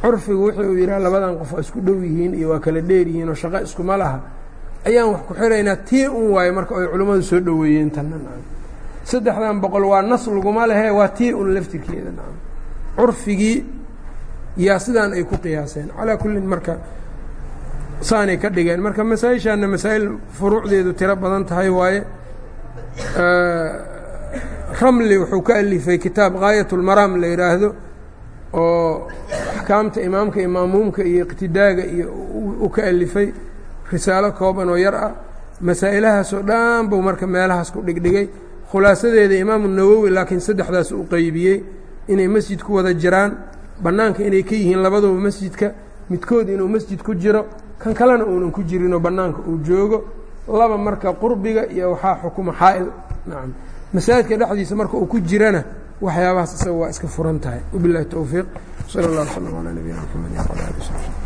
curfigu wuxuu uu yidhaha labadan qof waa isku dhow yihiin iyo waa kala dheer yihiin oo shaqo iskuma laha ayaan wax ku xiraynaa tii un waayo marka ay culimmadu soo dhoweeyeen tanna saddexdan boqol waa nas laguma lehe waa tii un laftirkeeda curfigii yaa sidaan ay ku qiyaaseen. Calaa kullin marka saanay ka dhigeen. Marka masaa-ishaana masaa'il furuucdeedu tiro badan tahay waaye ramli wuxuu ka alifay kitaab gaayat اlmaraam la yidhaahdo oo axkaamta imaamka iyo maamuumka iyo iqtidaaga iyo u ka alifay risaalo kooban oo yar ah. Masaa'ilahaasoo dhan buu marka meelahaas ku dhigdhigay. Khulaasadeeda imaamu nawowi laakiin saddexdaas u qeybiyey inay masjid ku wada jiraan. Bannaanka inay ka yihiin labaduba masjidka midkood inuu masjid ku jiro kan kalena uunan ku jirinoo bannaanka uu joogo. Laba marka qurbiga iyo waxaa xukuma xaa'il. Nacam masaajidka dhexdiisa marka uu ku jirana waxyaabahaas isaga waa iska furan tahay. Wabilahi towfiiq sala اllah w slm alaa nabiyina mxamed wala ali